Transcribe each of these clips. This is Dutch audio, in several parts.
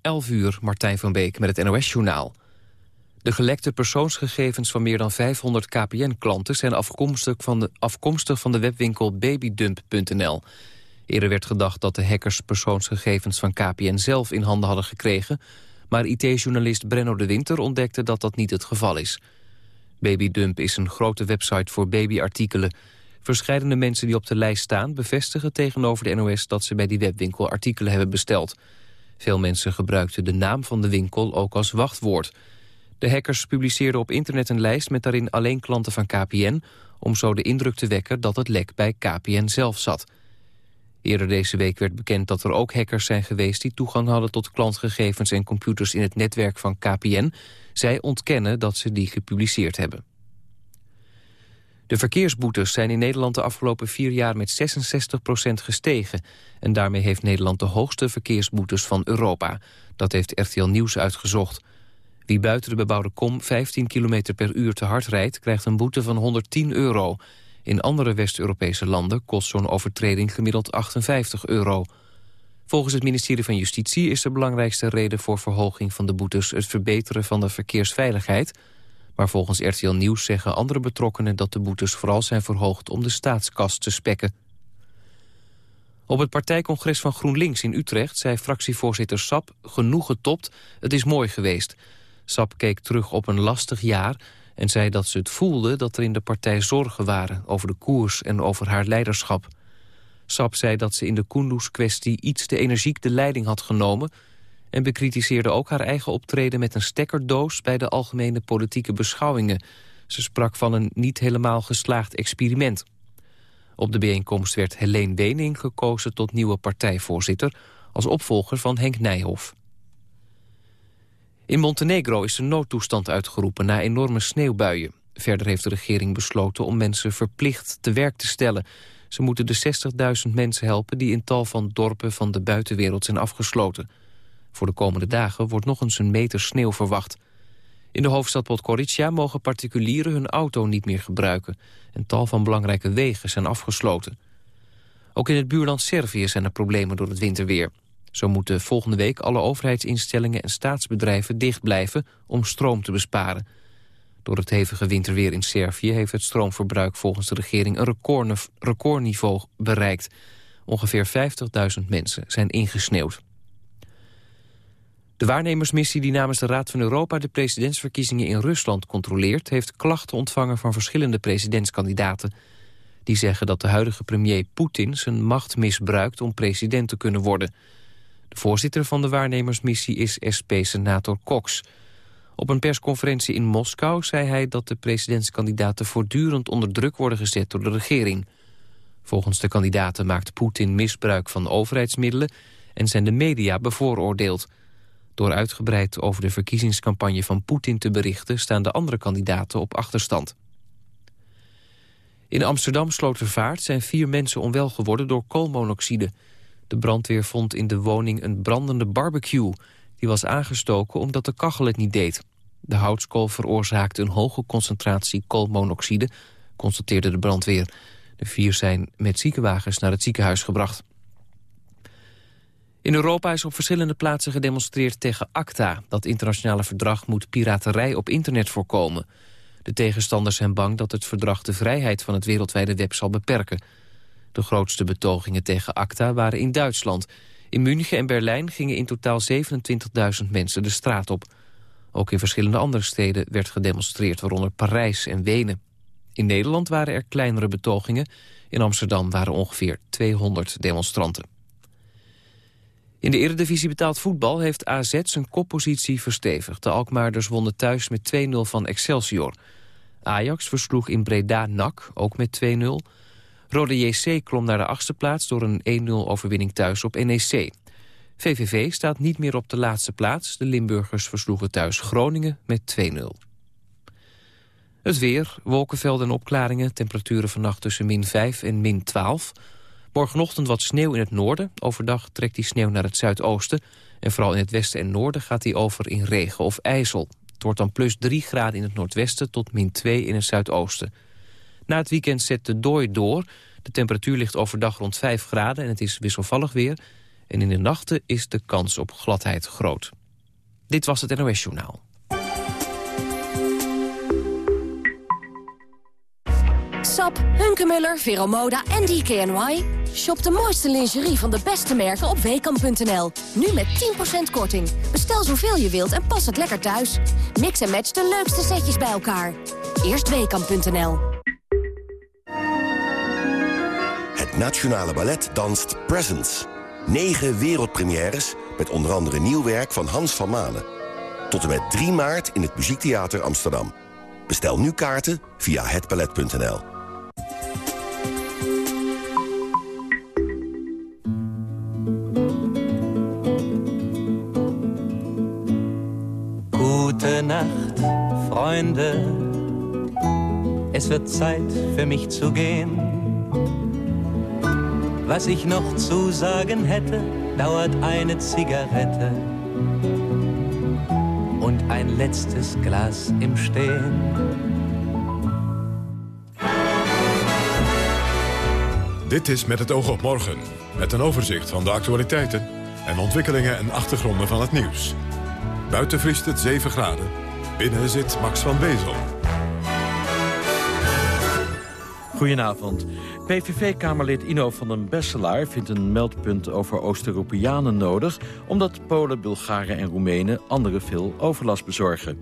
11 uur, Martijn van Beek met het NOS-journaal. De gelekte persoonsgegevens van meer dan 500 KPN-klanten... zijn afkomstig van, de, afkomstig van de webwinkel babydump.nl. Eerder werd gedacht dat de hackers persoonsgegevens van KPN zelf in handen hadden gekregen... maar IT-journalist Brenno de Winter ontdekte dat dat niet het geval is. Babydump is een grote website voor babyartikelen. Verscheidene mensen die op de lijst staan bevestigen tegenover de NOS... dat ze bij die webwinkel artikelen hebben besteld... Veel mensen gebruikten de naam van de winkel ook als wachtwoord. De hackers publiceerden op internet een lijst met daarin alleen klanten van KPN... om zo de indruk te wekken dat het lek bij KPN zelf zat. Eerder deze week werd bekend dat er ook hackers zijn geweest... die toegang hadden tot klantgegevens en computers in het netwerk van KPN. Zij ontkennen dat ze die gepubliceerd hebben. De verkeersboetes zijn in Nederland de afgelopen vier jaar met 66% gestegen. En daarmee heeft Nederland de hoogste verkeersboetes van Europa. Dat heeft RTL Nieuws uitgezocht. Wie buiten de bebouwde kom 15 km per uur te hard rijdt... krijgt een boete van 110 euro. In andere West-Europese landen kost zo'n overtreding gemiddeld 58 euro. Volgens het ministerie van Justitie is de belangrijkste reden voor verhoging van de boetes... het verbeteren van de verkeersveiligheid maar volgens RTL Nieuws zeggen andere betrokkenen dat de boetes vooral zijn verhoogd om de staatskas te spekken. Op het partijcongres van GroenLinks in Utrecht zei fractievoorzitter Sap genoeg getopt, het is mooi geweest. Sap keek terug op een lastig jaar en zei dat ze het voelde dat er in de partij zorgen waren over de koers en over haar leiderschap. Sap zei dat ze in de Kunduz-kwestie iets te energiek de leiding had genomen en bekritiseerde ook haar eigen optreden met een stekkerdoos bij de algemene politieke beschouwingen. Ze sprak van een niet helemaal geslaagd experiment. Op de bijeenkomst werd Helene Wening gekozen tot nieuwe partijvoorzitter... als opvolger van Henk Nijhoff. In Montenegro is een noodtoestand uitgeroepen na enorme sneeuwbuien. Verder heeft de regering besloten om mensen verplicht te werk te stellen. Ze moeten de 60.000 mensen helpen die in tal van dorpen van de buitenwereld zijn afgesloten. Voor de komende dagen wordt nog eens een meter sneeuw verwacht. In de hoofdstad Podgorica mogen particulieren hun auto niet meer gebruiken... en tal van belangrijke wegen zijn afgesloten. Ook in het buurland Servië zijn er problemen door het winterweer. Zo moeten volgende week alle overheidsinstellingen en staatsbedrijven dicht blijven om stroom te besparen. Door het hevige winterweer in Servië heeft het stroomverbruik volgens de regering een recordniveau bereikt. Ongeveer 50.000 mensen zijn ingesneeuwd. De waarnemersmissie die namens de Raad van Europa de presidentsverkiezingen in Rusland controleert, heeft klachten ontvangen van verschillende presidentskandidaten. Die zeggen dat de huidige premier Poetin zijn macht misbruikt om president te kunnen worden. De voorzitter van de waarnemersmissie is SP-senator Cox. Op een persconferentie in Moskou zei hij dat de presidentskandidaten voortdurend onder druk worden gezet door de regering. Volgens de kandidaten maakt Poetin misbruik van overheidsmiddelen en zijn de media bevooroordeeld. Door uitgebreid over de verkiezingscampagne van Poetin te berichten... staan de andere kandidaten op achterstand. In Amsterdam Slotervaart zijn vier mensen onwel geworden door koolmonoxide. De brandweer vond in de woning een brandende barbecue. Die was aangestoken omdat de kachel het niet deed. De houtskool veroorzaakte een hoge concentratie koolmonoxide, constateerde de brandweer. De vier zijn met ziekenwagens naar het ziekenhuis gebracht. In Europa is op verschillende plaatsen gedemonstreerd tegen ACTA. Dat internationale verdrag moet piraterij op internet voorkomen. De tegenstanders zijn bang dat het verdrag de vrijheid van het wereldwijde web zal beperken. De grootste betogingen tegen ACTA waren in Duitsland. In München en Berlijn gingen in totaal 27.000 mensen de straat op. Ook in verschillende andere steden werd gedemonstreerd, waaronder Parijs en Wenen. In Nederland waren er kleinere betogingen. In Amsterdam waren ongeveer 200 demonstranten. In de Eredivisie betaald voetbal heeft AZ zijn koppositie verstevigd. De Alkmaarders wonnen thuis met 2-0 van Excelsior. Ajax versloeg in Breda NAC, ook met 2-0. Rode JC klom naar de achtste plaats door een 1-0 overwinning thuis op NEC. VVV staat niet meer op de laatste plaats. De Limburgers versloegen thuis Groningen met 2-0. Het weer, wolkenvelden en opklaringen. Temperaturen vannacht tussen min 5 en min 12. Morgenochtend wat sneeuw in het noorden. Overdag trekt die sneeuw naar het zuidoosten. En vooral in het westen en noorden gaat die over in regen of ijzel. Het wordt dan plus 3 graden in het noordwesten tot min 2 in het zuidoosten. Na het weekend zet de dooi door. De temperatuur ligt overdag rond 5 graden en het is wisselvallig weer. En in de nachten is de kans op gladheid groot. Dit was het NOS Journaal. Sap, Hunkemuller, Veromoda en DKNY. Shop de mooiste lingerie van de beste merken op weekamp.nl. Nu met 10% korting. Bestel zoveel je wilt en pas het lekker thuis. Mix en match de leukste setjes bij elkaar. Eerst weekamp.nl. Het Nationale Ballet danst Presents. Negen wereldpremières met onder andere nieuw werk van Hans van Manen. Tot en met 3 maart in het Muziektheater Amsterdam. Bestel nu kaarten via hetballet.nl. Freunde. Es wird Zeit für mich zu gehen. Was ich noch zu sagen hätte, dauert eine Zigarette und ein letztes Glas im Stehen. Dit is Met het oog op morgen, met een overzicht van de actualiteiten en ontwikkelingen en achtergronden van het nieuws. Buiten vriest het 7 graden, binnen zit Max van Wezel. Goedenavond. PVV-kamerlid Ino van den Besselaar vindt een meldpunt over Oost-Europeanen nodig... omdat Polen, Bulgaren en Roemenen anderen veel overlast bezorgen.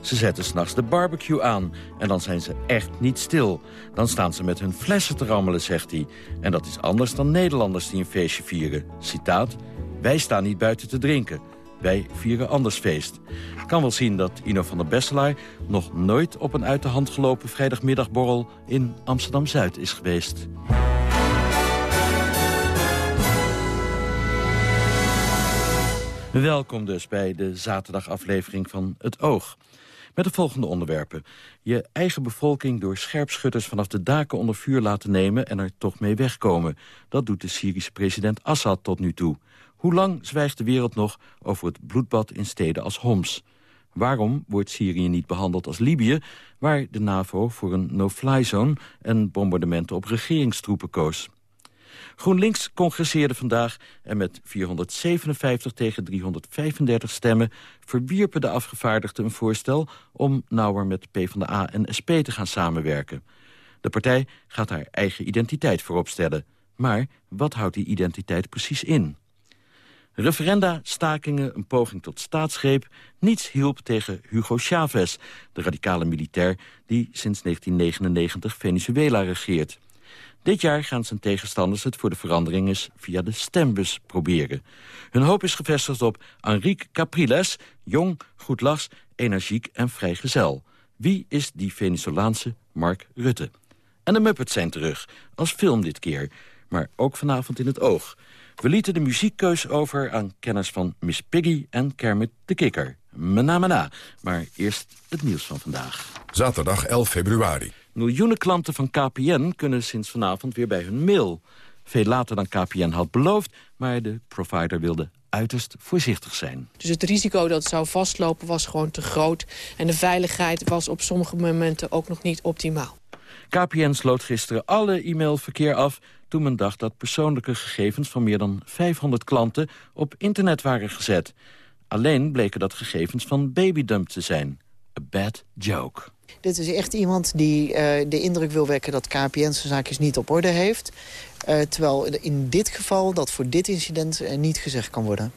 Ze zetten s'nachts de barbecue aan en dan zijn ze echt niet stil. Dan staan ze met hun flessen te rammelen, zegt hij. En dat is anders dan Nederlanders die een feestje vieren. Citaat, wij staan niet buiten te drinken. Wij vieren anders feest. Kan wel zien dat Ino van der Besselaar nog nooit op een uit de hand gelopen vrijdagmiddagborrel in Amsterdam-Zuid is geweest. Welkom dus bij de zaterdagaflevering van Het Oog. Met de volgende onderwerpen. Je eigen bevolking door scherpschutters vanaf de daken onder vuur laten nemen... en er toch mee wegkomen. Dat doet de Syrische president Assad tot nu toe. Hoe lang zwijgt de wereld nog over het bloedbad in steden als Homs? Waarom wordt Syrië niet behandeld als Libië... waar de NAVO voor een no-fly zone en bombardementen op regeringstroepen koos? GroenLinks congresseerde vandaag en met 457 tegen 335 stemmen... verwierpen de afgevaardigden een voorstel om nauwer met PvdA en SP te gaan samenwerken. De partij gaat haar eigen identiteit voorop stellen. Maar wat houdt die identiteit precies in? Referenda, stakingen, een poging tot staatsgreep... niets hielp tegen Hugo Chavez, de radicale militair... die sinds 1999 Venezuela regeert. Dit jaar gaan zijn tegenstanders het voor de verandering eens via de stembus proberen. Hun hoop is gevestigd op Enrique Capriles, jong, goedlachs, energiek en vrijgezel. Wie is die Venezolaanse Mark Rutte? En de Muppets zijn terug, als film dit keer, maar ook vanavond in het oog... We lieten de muziekkeus over aan kenners van Miss Piggy en Kermit de Kikker. Mena mena. Maar eerst het nieuws van vandaag. Zaterdag 11 februari. Miljoenen klanten van KPN kunnen sinds vanavond weer bij hun mail. Veel later dan KPN had beloofd, maar de provider wilde uiterst voorzichtig zijn. Dus het risico dat het zou vastlopen was gewoon te groot. En de veiligheid was op sommige momenten ook nog niet optimaal. KPN sloot gisteren alle e-mailverkeer af toen men dacht dat persoonlijke gegevens van meer dan 500 klanten op internet waren gezet. Alleen bleken dat gegevens van babydump te zijn. A bad joke. Dit is echt iemand die uh, de indruk wil wekken dat KPN zijn zaakjes niet op orde heeft. Uh, terwijl in dit geval dat voor dit incident uh, niet gezegd kan worden.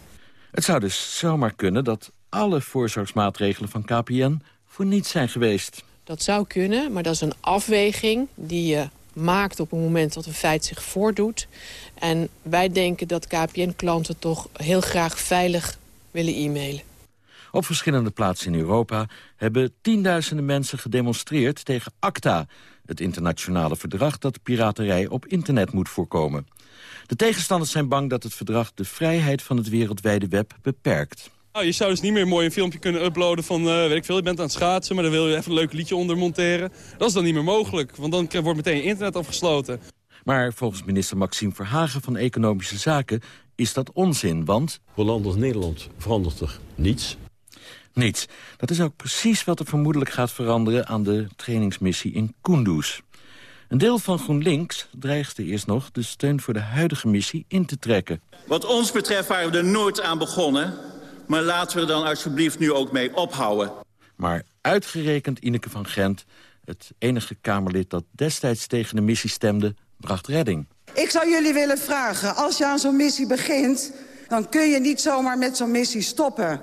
Het zou dus zomaar kunnen dat alle voorzorgsmaatregelen van KPN voor niets zijn geweest. Dat zou kunnen, maar dat is een afweging die je maakt op het moment dat een feit zich voordoet. En wij denken dat KPN-klanten toch heel graag veilig willen e-mailen. Op verschillende plaatsen in Europa hebben tienduizenden mensen gedemonstreerd tegen ACTA... het internationale verdrag dat piraterij op internet moet voorkomen. De tegenstanders zijn bang dat het verdrag de vrijheid van het wereldwijde web beperkt. Nou, je zou dus niet meer mooi een filmpje kunnen uploaden van, uh, weet ik veel, je bent aan het schaatsen, maar dan wil je even een leuk liedje onder monteren. Dat is dan niet meer mogelijk, want dan wordt meteen internet afgesloten. Maar volgens minister Maxime Verhagen van Economische Zaken is dat onzin, want... Voor land als Nederland verandert er niets. Niets. Dat is ook precies wat er vermoedelijk gaat veranderen aan de trainingsmissie in Kunduz. Een deel van GroenLinks dreigde eerst nog de steun voor de huidige missie in te trekken. Wat ons betreft waren we er nooit aan begonnen. Maar laten we er dan alsjeblieft nu ook mee ophouden. Maar uitgerekend Ineke van Gent, het enige Kamerlid dat destijds tegen de missie stemde, bracht redding. Ik zou jullie willen vragen, als je aan zo'n missie begint... dan kun je niet zomaar met zo'n missie stoppen.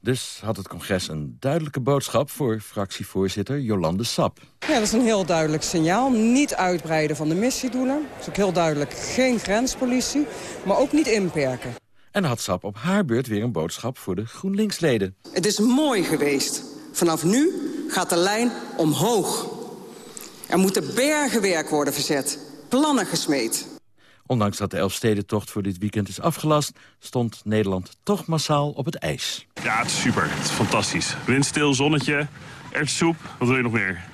Dus had het congres een duidelijke boodschap voor fractievoorzitter Jolande Sap. Ja, dat is een heel duidelijk signaal. Niet uitbreiden van de missiedoelen. Dat is ook heel duidelijk geen grenspolitie, maar ook niet inperken. En had Sap op haar beurt weer een boodschap voor de GroenLinks-leden. Het is mooi geweest. Vanaf nu gaat de lijn omhoog. Er moeten bergen werk worden verzet, plannen gesmeed. Ondanks dat de Elfstedentocht voor dit weekend is afgelast... stond Nederland toch massaal op het ijs. Ja, het is super. Het is fantastisch. Windstil, zonnetje, erwtensoep. Wat wil je nog meer?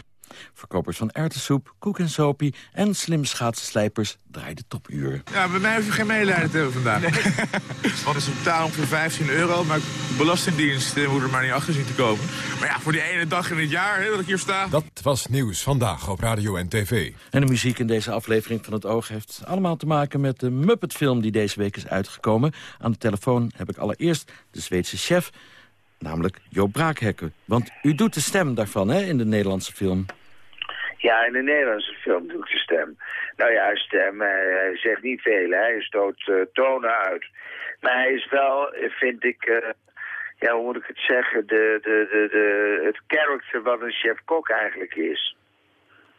Verkopers van erwtensoep, koek en sopie en slim schaatsenslijpers draaiden topuren. Ja, bij mij hoef je geen medelijden te hebben vandaag. Want het is totaal ongeveer 15 euro, maar de Belastingdienst eh, moet er maar niet achter zien te komen. Maar ja, voor die ene dag in het jaar hè, dat ik hier sta... Dat was Nieuws Vandaag op Radio en TV. En de muziek in deze aflevering van Het Oog heeft allemaal te maken met de Muppet-film die deze week is uitgekomen. Aan de telefoon heb ik allereerst de Zweedse chef, namelijk Joop Braakhekken. Want u doet de stem daarvan hè, in de Nederlandse film. Ja, in de Nederlandse film doe ik de stem. Nou ja, stem, hij, hij zegt niet veel, hè. hij stoot uh, tonen uit. Maar hij is wel, vind ik, uh, ja, hoe moet ik het zeggen, de, de, de, de, het karakter wat een chef-kok eigenlijk is.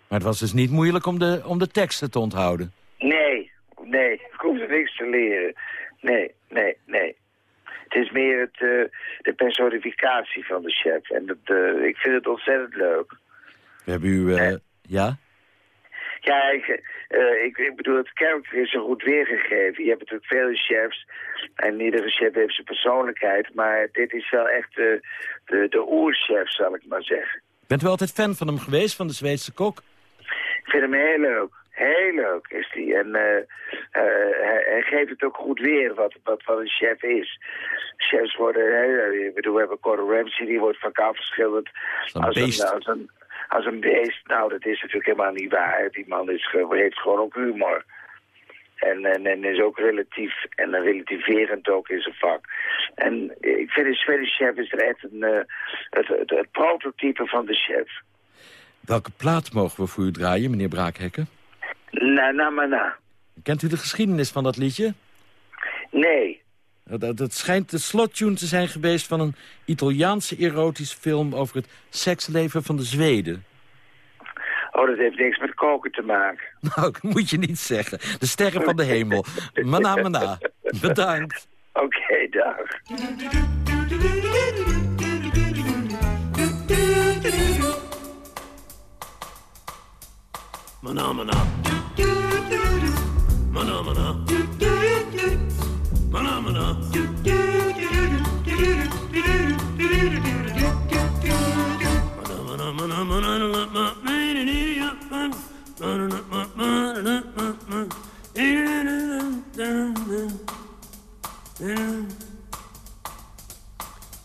Maar het was dus niet moeilijk om de, om de teksten te onthouden? Nee, nee, ik hoef er niks te leren. Nee, nee, nee. Het is meer het, uh, de personificatie van de chef. En dat, ik vind het ontzettend leuk. We hebben u... Ja? Ja, ik, uh, ik, ik, bedoel, het karakter is zo goed weergegeven. Je hebt natuurlijk vele chefs en iedere chef heeft zijn persoonlijkheid. Maar dit is wel echt de, de, de oerchef, zal ik maar zeggen. Bent u altijd fan van hem geweest, van de Zweedse kok? Ik vind hem heel leuk. Heel leuk is hij. En uh, uh, hij, hij, geeft het ook goed weer wat, wat, wat een chef is. Chefs worden, ik bedoel, we hebben Gordon Ramsay, die wordt vaak afgeschilderd als een, als een, als een beest. Nou, dat is natuurlijk helemaal niet waar. Die man is, heeft gewoon ook humor. En, en, en is ook relatief en relativerend ook in zijn vak. En ik vind de Swedish chef is er echt een, uh, het, het, het, prototype van de chef. Welke plaat mogen we voor u draaien, meneer Braakhekken? Na, na, maar na. Kent u de geschiedenis van dat liedje? Nee. Dat, dat schijnt de slottune te zijn geweest van een Italiaanse erotische film... over het seksleven van de Zweden. Oh, dat heeft niks met koken te maken. Nou, dat moet je niet zeggen. De sterren van de hemel. Mana, mana. Bedankt. Oké, okay, dag. Mana, mana. Mana, mana.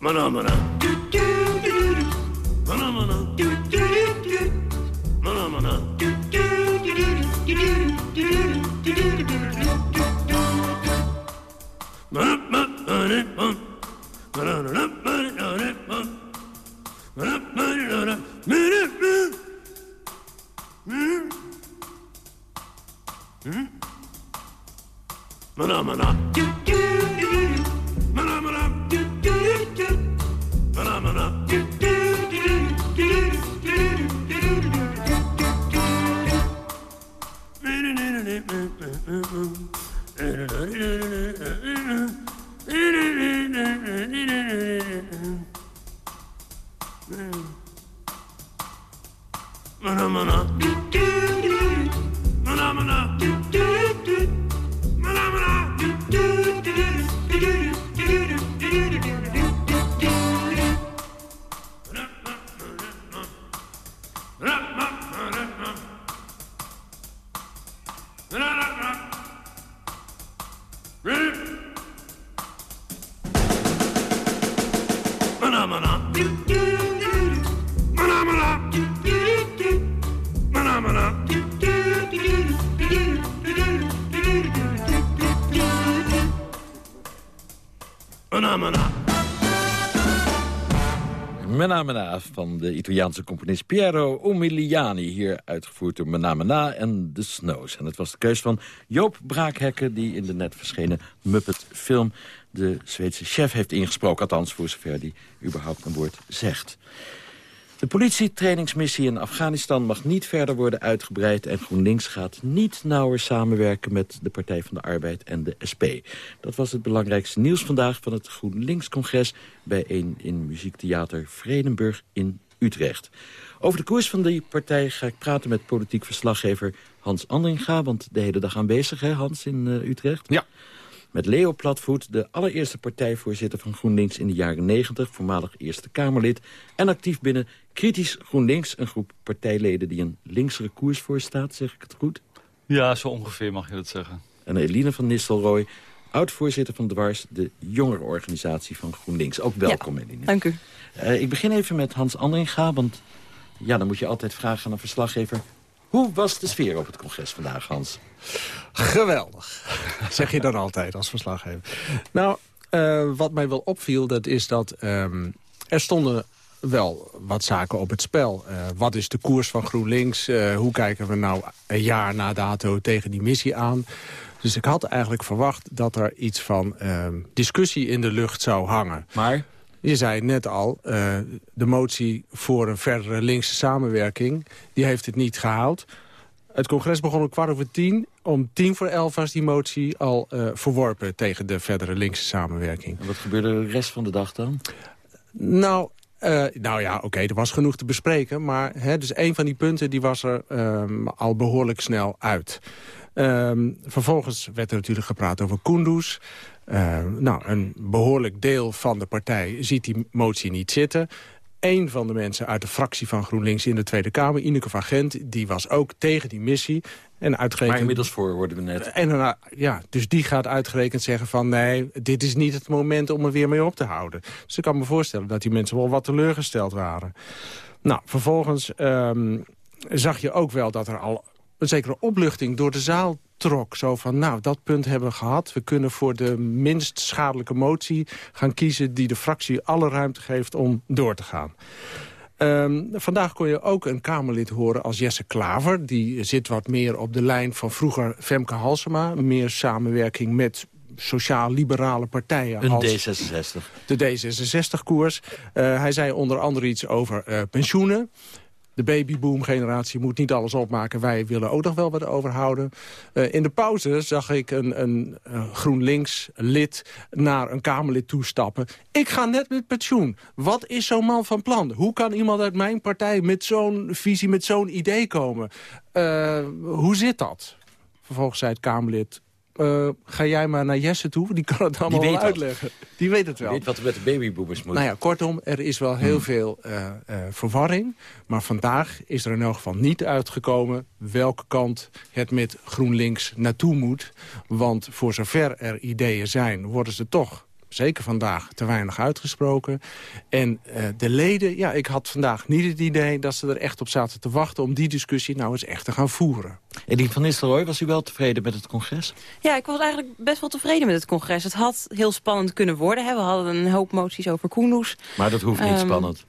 Manamana. Mena Mena van de Italiaanse componist Piero Umiliani. Hier uitgevoerd door Mena Mena en The Snows. En het was de keus van Joop Braakhekken... die in de net verschenen Muppet-film de Zweedse chef heeft ingesproken. Althans, voor zover die überhaupt een woord zegt. De politietrainingsmissie in Afghanistan mag niet verder worden uitgebreid... en GroenLinks gaat niet nauwer samenwerken met de Partij van de Arbeid en de SP. Dat was het belangrijkste nieuws vandaag van het GroenLinks-congres... bijeen in muziektheater Vredenburg in Utrecht. Over de koers van die partij ga ik praten met politiek verslaggever Hans Andringa... want de hele dag aanwezig, hè Hans, in uh, Utrecht? Ja. Met Leo Platvoet, de allereerste partijvoorzitter van GroenLinks in de jaren 90... voormalig Eerste Kamerlid en actief binnen Kritisch GroenLinks... een groep partijleden die een linksere koers voorstaat, zeg ik het goed? Ja, zo ongeveer mag je dat zeggen. En Eline van Nistelrooy, oud-voorzitter van Dwars... de jongerenorganisatie van GroenLinks. Ook welkom, ja, Eline. Dank u. Uh, ik begin even met Hans Andringa, want ja, dan moet je altijd vragen aan een verslaggever... Hoe was de sfeer op het congres vandaag, Hans? Geweldig, zeg je dan altijd als verslaggever. Nou, uh, wat mij wel opviel, dat is dat um, er stonden wel wat zaken op het spel. Uh, wat is de koers van GroenLinks? Uh, hoe kijken we nou een jaar na dato tegen die missie aan? Dus ik had eigenlijk verwacht dat er iets van uh, discussie in de lucht zou hangen. Maar? Je zei net al, de motie voor een verdere linkse samenwerking... die heeft het niet gehaald. Het congres begon om kwart over tien. Om tien voor elf was die motie al uh, verworpen tegen de verdere linkse samenwerking. En wat gebeurde de rest van de dag dan? Nou, uh, nou ja, oké, okay, er was genoeg te bespreken. Maar hè, dus een van die punten die was er um, al behoorlijk snel uit. Um, vervolgens werd er natuurlijk gepraat over Kunduz. Uh, nou, een behoorlijk deel van de partij ziet die motie niet zitten. Eén van de mensen uit de fractie van GroenLinks in de Tweede Kamer, Ineke van Gent, die was ook tegen die missie. En uitgerekend... Maar inmiddels voor worden we net. En ja, dus die gaat uitgerekend zeggen van nee, dit is niet het moment om er weer mee op te houden. Dus ik kan me voorstellen dat die mensen wel wat teleurgesteld waren. Nou, vervolgens um, zag je ook wel dat er al een zekere opluchting door de zaal trok. Zo van, nou, dat punt hebben we gehad. We kunnen voor de minst schadelijke motie gaan kiezen... die de fractie alle ruimte geeft om door te gaan. Um, vandaag kon je ook een Kamerlid horen als Jesse Klaver. Die zit wat meer op de lijn van vroeger Femke Halsema. Meer samenwerking met sociaal-liberale partijen. Een als D66. De D66-koers. Uh, hij zei onder andere iets over uh, pensioenen. De babyboom-generatie moet niet alles opmaken. Wij willen ook nog wel wat overhouden. Uh, in de pauze zag ik een, een, GroenLinks-lid naar een Kamerlid toestappen. Ik ga net met pensioen. Wat is zo'n man van plan? Hoe kan iemand uit mijn partij met zo'n visie, met zo'n idee komen? Uh, hoe zit dat? Vervolgens zei het Kamerlid... Uh, ga jij maar naar Jesse toe, die kan het allemaal wel uitleggen. Die weet het wel. Die weet wat er met de babyboomers moet. Nou ja, kortom, er is wel heel hmm. veel uh, uh, verwarring. Maar vandaag is er in elk geval niet uitgekomen... welke kant het met GroenLinks naartoe moet. Want voor zover er ideeën zijn, worden ze toch zeker vandaag, te weinig uitgesproken. En uh, de leden, ja, ik had vandaag niet het idee dat ze er echt op zaten te wachten... om die discussie nou eens echt te gaan voeren. Edien van Nistelrooy, was u wel tevreden met het congres? Ja, ik was eigenlijk best wel tevreden met het congres. Het had heel spannend kunnen worden. Hè. We hadden een hoop moties over Koenhoes. Maar dat hoeft niet um, spannend.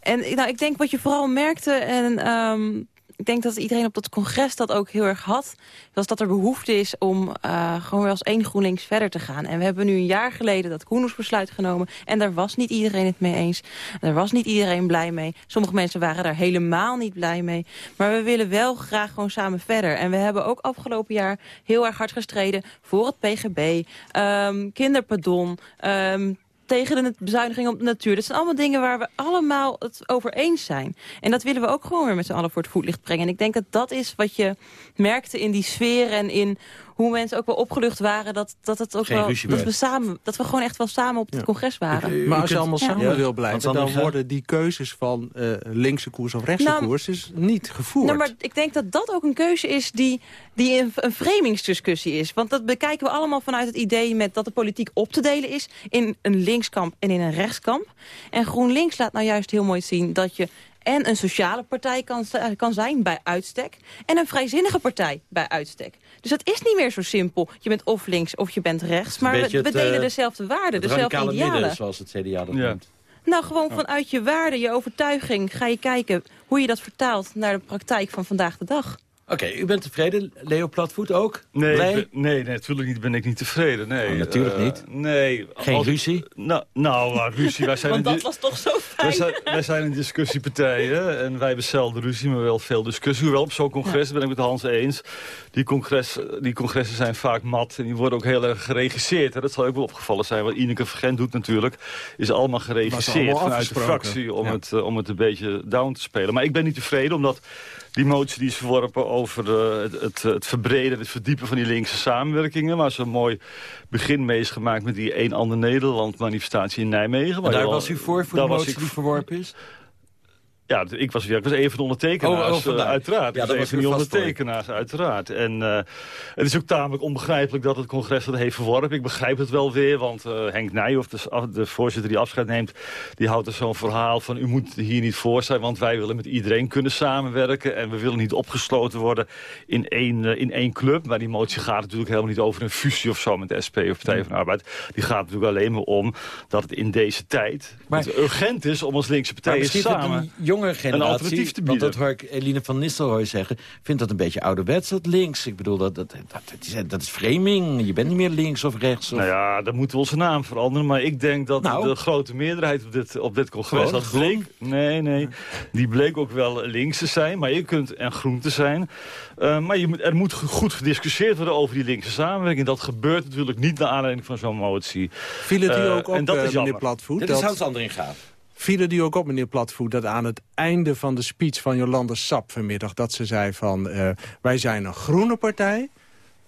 En nou, ik denk wat je vooral merkte... en um, ik denk dat iedereen op dat congres dat ook heel erg had... was dat er behoefte is om uh, gewoon weer als één GroenLinks verder te gaan. En we hebben nu een jaar geleden dat Koeners besluit genomen... en daar was niet iedereen het mee eens. Daar was niet iedereen blij mee. Sommige mensen waren daar helemaal niet blij mee. Maar we willen wel graag gewoon samen verder. En we hebben ook afgelopen jaar heel erg hard gestreden... voor het PGB, um, kinderpardon... Um, tegen de bezuiniging op de natuur. Dat zijn allemaal dingen waar we allemaal het over eens zijn. En dat willen we ook gewoon weer met z'n allen voor het voetlicht brengen. En ik denk dat dat is wat je merkte in die sfeer en in hoe mensen ook wel opgelucht waren... dat, dat, het ook Geen wel, dat, we samen, dat we gewoon echt wel samen op het congres waren. Maar als je allemaal samen Ja. wil blijven... Want dan worden die keuzes van eh, linkse koers of rechtse Nou, koers... is niet gevoerd. Nou, maar ik denk dat dat ook een keuze is die, die een, een framingsdiscussie is. Want dat bekijken we allemaal vanuit het idee met dat de politiek op te delen is... in een linkskamp en in een rechtskamp. En GroenLinks laat nou juist heel mooi zien dat je en een sociale partij kan, zi- kan zijn, bij uitstek. En een vrijzinnige partij, bij uitstek. Dus dat is niet meer zo simpel. Je bent of links of je bent rechts. Maar we, beetje we het, delen eh, dezelfde waarden, dezelfde idealen. midden, zoals het CDA dat Ja. noemt. Nou, gewoon vanuit je waarden, je overtuiging... ga je kijken hoe je dat vertaalt naar de praktijk van vandaag de dag. Oké, u bent tevreden, Leo Platvoet ook? Nee, ben- nee, nee, natuurlijk niet, ben ik niet tevreden. Nee, Oh, natuurlijk Eh, niet. Nee. Geen als- ruzie? Nou, nou maar ruzie. Wij zijn Want een dat was toch zo wij fijn. zijn, wij zijn een discussiepartij hè, en wij hebben zelden ruzie, maar wel veel discussie. Hoewel op zo'n congres, ben ik met Hans eens, die, congres, die congressen zijn vaak mat en die worden ook heel erg geregisseerd. Hè. Dat zal ook wel opgevallen zijn. Wat Ineke Vergent doet natuurlijk, is allemaal geregisseerd allemaal vanuit de afgesproken. fractie om, Ja. het, eh, om het een beetje down te spelen. Maar ik ben niet tevreden, omdat die motie die is verworpen over eh, het, het, verbreden, het verdiepen van die linkse samenwerkingen. Waar zo'n mooi begin mee is gemaakt met die Eén Ander Nederland manifestatie in Nijmegen. En waar daar was u voor, voor was motie ik die verworpen is? Ja, ik was, ja, ik was een van de ondertekenaars, Oh, oh, eh, uiteraard. Ja, ik daar was een van voor. ondertekenaars, uiteraard. En eh, het is ook tamelijk onbegrijpelijk dat het congres dat heeft verworpen. Ik begrijp het wel weer, want eh, Henk Nijhoff, de, de voorzitter die afscheid neemt... die houdt er zo'n verhaal van, u moet hier niet voor zijn... want wij willen met iedereen kunnen samenwerken... en we willen niet opgesloten worden in één, eh, in één club. Maar die motie gaat natuurlijk helemaal niet over een fusie of zo... met de SP of Partij van de Arbeid. Die gaat natuurlijk alleen maar om dat het in deze tijd... Maar- het urgent is om als linkse partijen samen... een jongere generatie, alternatief te want bieden. dat hoor ik Eline van Nistelrooy zeggen... vindt dat een beetje ouderwets, dat links. Ik bedoel, dat, dat, dat, dat is, dat is framing. Je bent niet meer links of rechts. Of... Nou ja, dan moeten we onze naam veranderen. Maar ik denk dat Nou. de grote meerderheid op dit, op dit congres... Gewoon dat bleek, nee, nee, die bleek ook wel links te zijn. Maar je kunt en groen te zijn. Eh, maar je moet, er moet goed gediscussieerd worden over die linkse samenwerking. Dat gebeurt natuurlijk niet naar aanleiding van zo'n motie. Viel het u Eh, ook op, en dat eh, is meneer jammer. Platvoet? Dit dat- is Hans Andringa. Viel het u ook op, meneer Platvoet, dat aan het einde van de speech van Jolande Sap vanmiddag... dat ze zei van, eh, wij zijn een groene partij...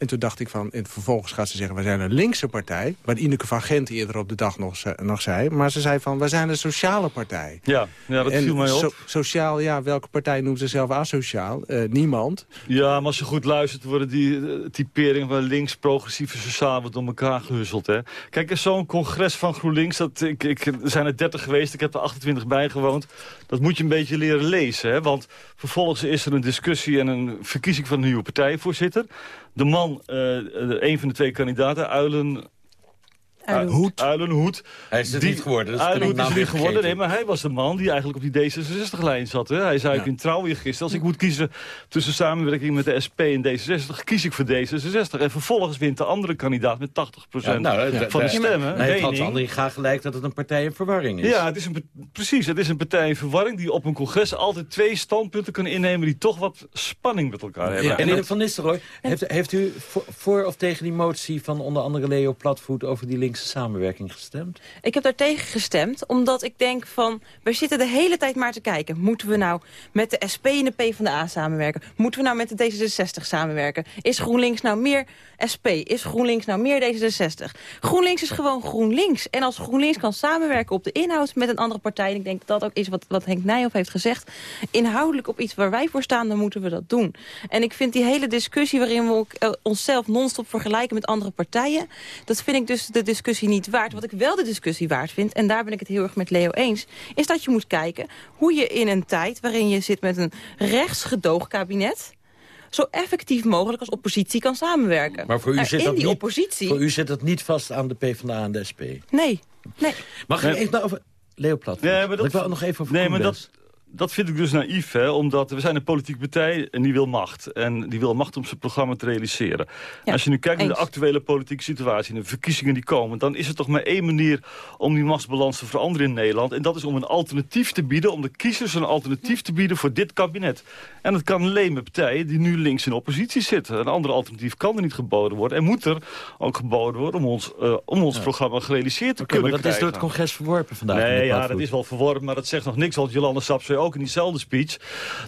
En toen dacht ik van, en vervolgens gaat ze zeggen... wij zijn een linkse partij, wat Ineke van Gent eerder op de dag nog, ze- nog zei. Maar ze zei van, wij zijn een sociale partij. Ja, ja dat en viel mij op. so- sociaal, ja, welke partij noemt zichzelf asociaal? Eh, niemand. Ja, maar als je goed luistert worden die eh, typeringen van links, progressief sociaal wat door elkaar gehusseld. Hè? Kijk, er is zo'n congres van GroenLinks, dat, ik, ik, er zijn er 30 geweest, ik heb er 28 bijgewoond. Dat moet je een beetje leren lezen. Hè? Want vervolgens is er een discussie en een verkiezing van een nieuwe partijvoorzitter. De man, eh, de- een van de twee kandidaten, Uilen... Uilenhoed. Uilenhoed. Hij is het Die- niet geworden. Dus Uilenhoed ik is de niet geworden. Nee, maar hij was de man die eigenlijk op die D66-lijn zat. Hè? Hij zei ook Ja. in Trouw hier gisteren... als ik moet kiezen tussen samenwerking met de SP en D66... kies ik voor D66. En vervolgens wint de andere kandidaat met 80% Ja, nou, van de stemmen. Heeft Hans Mening. Andringa gelijk dat het een partij in verwarring is. Ja, het is een, precies. Het is een partij in verwarring die op een congres altijd twee standpunten kan innemen... die toch wat spanning met elkaar hebben. En Eline van Nistelrooy, heeft, heeft u voor, voor of tegen die motie van onder andere Leo Platvoet... over die samenwerking gestemd? Ik heb daar tegen gestemd, omdat ik denk van... we zitten de hele tijd maar te kijken. Moeten we nou met de SP en de PvdA samenwerken? Moeten we nou met de D66 samenwerken? Is GroenLinks nou meer SP? Is GroenLinks nou meer D66? GroenLinks is gewoon GroenLinks. En als GroenLinks kan samenwerken op de inhoud met een andere partij... en ik denk dat dat ook is wat, wat Henk Nijhoff heeft gezegd... inhoudelijk op iets waar wij voor staan, dan moeten we dat doen. En ik vind die hele discussie waarin we eh, onszelf non-stop vergelijken met andere partijen... dat vind ik dus de discussie niet waard. Wat ik wel de discussie waard vind, en daar ben ik het heel erg met Leo eens... is dat je moet kijken hoe je in een tijd waarin je zit met een rechtsgedoogkabinet... zo effectief mogelijk als oppositie kan samenwerken. Maar voor u, Nou, zit dat die niet, oppositie... voor u zit dat niet vast aan de PvdA en de SP. Nee, nee. Mag ik Nee. even nou over... Leo Platvoet, Nee, maar dat- ik wil nog even over Nee, maar dat, dat vind ik dus naïef, hè? omdat we zijn een politieke partij en die wil macht. En die wil macht om zijn programma te realiseren. Ja, Als je nu kijkt naar de actuele politieke situatie... en de verkiezingen die komen... dan is er toch maar één manier om die machtsbalans te veranderen in Nederland. En dat is om een alternatief te bieden... om de kiezers een alternatief te bieden voor dit kabinet. En dat kan alleen met partijen die nu links in oppositie zitten. Een ander alternatief kan er niet geboden worden. En moet er ook geboden worden om ons, eh, om ons programma gerealiseerd te Oké, maar kunnen dat is door het krijgen. congres verworpen vandaag. Nee, ja, dat is wel verworpen, maar dat zegt nog niks. Want Jolande Sap zei ook in diezelfde speech...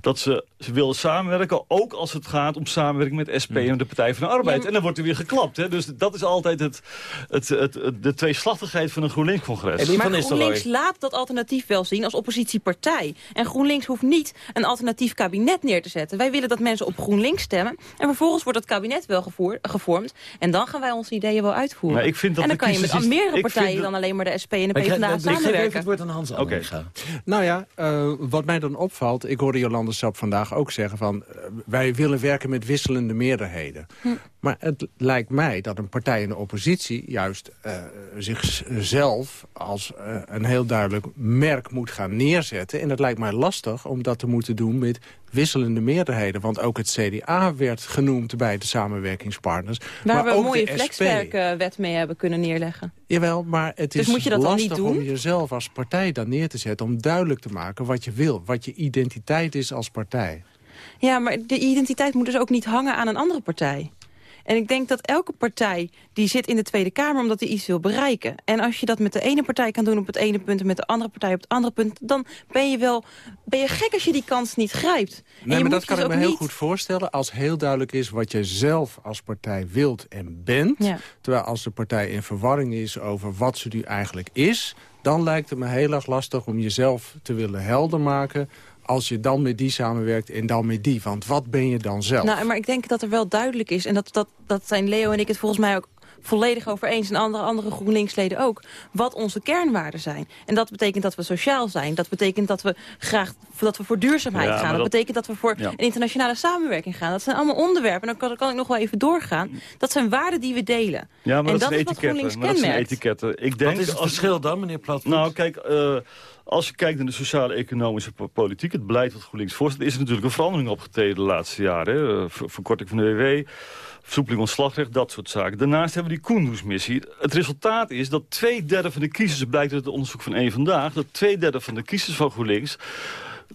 dat ze, ze wilden samenwerken, ook als het gaat om samenwerking met SP en de Partij van de Arbeid. En dan wordt er weer geklapt. Hè? Dus dat is altijd het, het, het, het- de tweeslachtigheid van een GroenLinks-congres. Maar. GroenLinks laat dat alternatief wel zien als oppositiepartij. En GroenLinks hoeft niet een alternatief kabinet neer te zetten. Wij willen dat mensen op GroenLinks stemmen. En vervolgens wordt het kabinet wel gevoer- gevormd. En dan gaan wij onze ideeën wel uitvoeren. Maar ik vind dat en dan kan je met meerdere partijen dat- dan alleen maar de SP en de PvdA ik geef even samenwerken. het woord aan Hans Andringa. Nou ja, eh, wat wat mij dan opvalt, ik hoorde Jolande Sap vandaag ook zeggen van... eh, wij willen werken met wisselende meerderheden. Maar het lijkt mij dat een partij in de oppositie juist eh, zichzelf als eh, een heel duidelijk merk moet gaan neerzetten. En het lijkt mij lastig om dat te moeten doen met wisselende meerderheden. Want ook het CDA werd genoemd bij de samenwerkingspartners. Waar maar we een ook mooie de SP. flexwerkwet mee hebben kunnen neerleggen. Jawel, maar het Dus is moet je dat dan lastig niet doen? om jezelf als partij dan neer te zetten... om duidelijk te maken wat je wil, wat je identiteit is als partij. Ja, maar de identiteit moet dus ook niet hangen aan een andere partij. En ik denk dat elke partij die zit in de Tweede Kamer omdat die iets wil bereiken. En als je dat met de ene partij kan doen op het ene punt... en met de andere partij op het andere punt... dan ben je wel ben je gek als je die kans niet grijpt. Nee, maar dat kan dus ik me heel niet- goed voorstellen... als heel duidelijk is wat je zelf als partij wilt en bent. Ja. Terwijl als de partij in verwarring is over wat ze nu eigenlijk is... dan lijkt het me heel erg lastig om jezelf te willen helder maken... als je dan met die samenwerkt en dan met die. Want wat ben je dan zelf? Nou, maar ik denk dat er wel duidelijk is... en dat, dat, dat zijn Leo en ik het volgens mij ook volledig over eens... en andere, andere GroenLinksleden ook... wat onze kernwaarden zijn. En dat betekent dat we sociaal zijn. Dat betekent dat we graag dat we voor duurzaamheid Ja, gaan. Dat, dat- betekent dat we voor Ja. een internationale samenwerking gaan. Dat zijn allemaal onderwerpen. En dan kan, ik nog wel even doorgaan. Dat zijn waarden die we delen. Ja, maar en dat, dat is wat etiketten. GroenLinks Maar dat zijn kenmerkt. etiketten. Ik denk Wat is het als- verschil dan, meneer Platvoet? Nou, kijk, eh, als je kijkt naar de sociale-economische po- politiek... het beleid wat GroenLinks voorstelt... is er natuurlijk een verandering opgetreden de laatste jaren. hè. Eh, ver- verkorting van de WW, versoepeling ontslagrecht, dat soort zaken. Daarnaast hebben we die Koendersmissie. Het resultaat is dat twee derde van de kiezers... blijkt uit het onderzoek van één vandaag... dat twee derde van de kiezers van GroenLinks...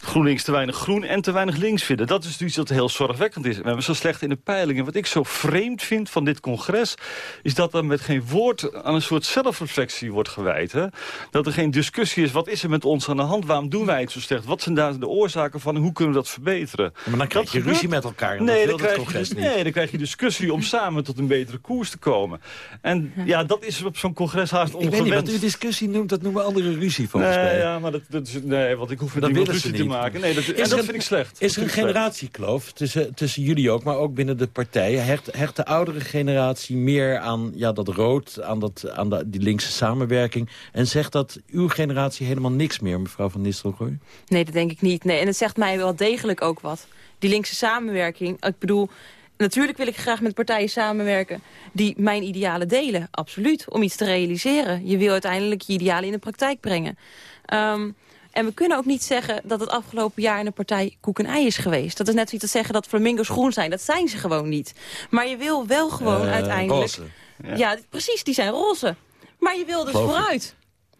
GroenLinks te weinig groen en te weinig links vinden. Dat is dus iets dat heel zorgwekkend is. We hebben zo slecht in de peilingen. Wat ik zo vreemd vind van dit congres... is dat er met geen woord aan een soort zelfreflectie wordt gewijd. Hè? Dat er geen discussie is. Wat is er met ons aan de hand? Waarom doen wij het zo slecht? Wat zijn daar de oorzaken van en hoe kunnen we dat verbeteren? maar dan krijg je gebeurt- ruzie met elkaar en Nee, dat dan het krijg je congres dus- niet. Nee, dan krijg je discussie om samen tot een betere koers te komen. En ja, dat is op zo'n congres haast Ik weet niet, wat u discussie noemt, dat noemen we andere ruzie volgens nee, mij. ja, maar dat, dat is, nee, want ik hoef willen ze ruzie te niet. Maken. Nee, dat, en Is dat er vind een- ik slecht. Is er een generatiekloof tussen, tussen jullie ook, maar ook binnen de partijen? Hecht, hecht de oudere generatie meer aan ja, dat rood, aan, dat, aan de, die linkse samenwerking? En zegt dat uw generatie helemaal niks meer, mevrouw van Nistelrooy? Nee, dat denk ik niet. Nee, en het zegt mij wel degelijk ook wat. Die linkse samenwerking, ik bedoel... Natuurlijk wil ik graag met partijen samenwerken die mijn idealen delen. Absoluut, om iets te realiseren. Je wil uiteindelijk je idealen in de praktijk brengen. Ehm, en we kunnen ook niet zeggen dat het afgelopen jaar in een partij koek en ei is geweest. Dat is net zoiets te zeggen dat flamingo's groen zijn. Dat zijn ze gewoon niet. Maar je wil wel gewoon Eh, uiteindelijk... roze. Ja. Ja. precies, die zijn roze. Maar je wil dus Geloof ik. vooruit.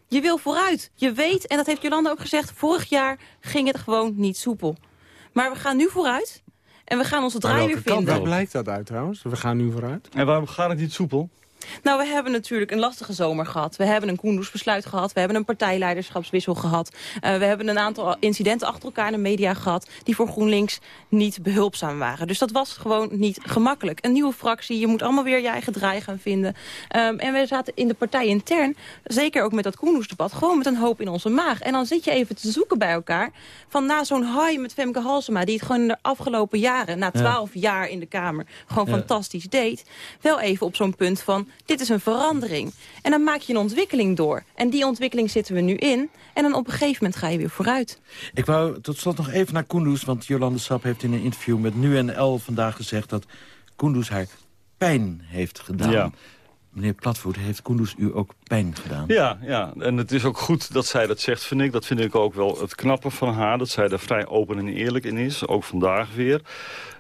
Je wil vooruit. Je weet, en dat heeft Jolanda ook gezegd... vorig jaar ging het gewoon niet soepel. Maar we gaan nu vooruit. En we gaan onze draai weer vinden. Waar blijkt dat uit trouwens? We gaan nu vooruit. En waarom gaat het niet soepel? Nou, we hebben natuurlijk een lastige zomer gehad. We hebben een Koendersbesluit gehad. We hebben een partijleiderschapswissel gehad. Eh, we hebben een aantal incidenten achter elkaar in de media gehad... die voor GroenLinks niet behulpzaam waren. Dus dat was gewoon niet gemakkelijk. Een nieuwe fractie, je moet allemaal weer je eigen draai gaan vinden. Ehm, en we zaten in de partij intern, zeker ook met dat Koendersdebat... gewoon met een hoop in onze maag. En dan zit je even te zoeken bij elkaar... van na zo'n high met Femke Halsema... die het gewoon in de afgelopen jaren, na Ja. twaalf jaar in de Kamer... gewoon Ja. fantastisch deed... wel even op zo'n punt van, dit is een verandering. En dan maak je een ontwikkeling door. En die ontwikkeling zitten we nu in. En dan op een gegeven moment ga je weer vooruit. Ik wou tot slot nog even naar Kunduz, want Jolande Sap heeft in een interview met Nu.nl vandaag gezegd dat Kunduz haar pijn heeft gedaan. Ja. Meneer Platvoet, heeft Kunduz u ook pijn gedaan? Ja, ja, en het is ook goed dat zij dat zegt, vind ik. Dat vind ik ook wel het knappe van haar, dat zij er vrij open en eerlijk in is. Ook vandaag weer.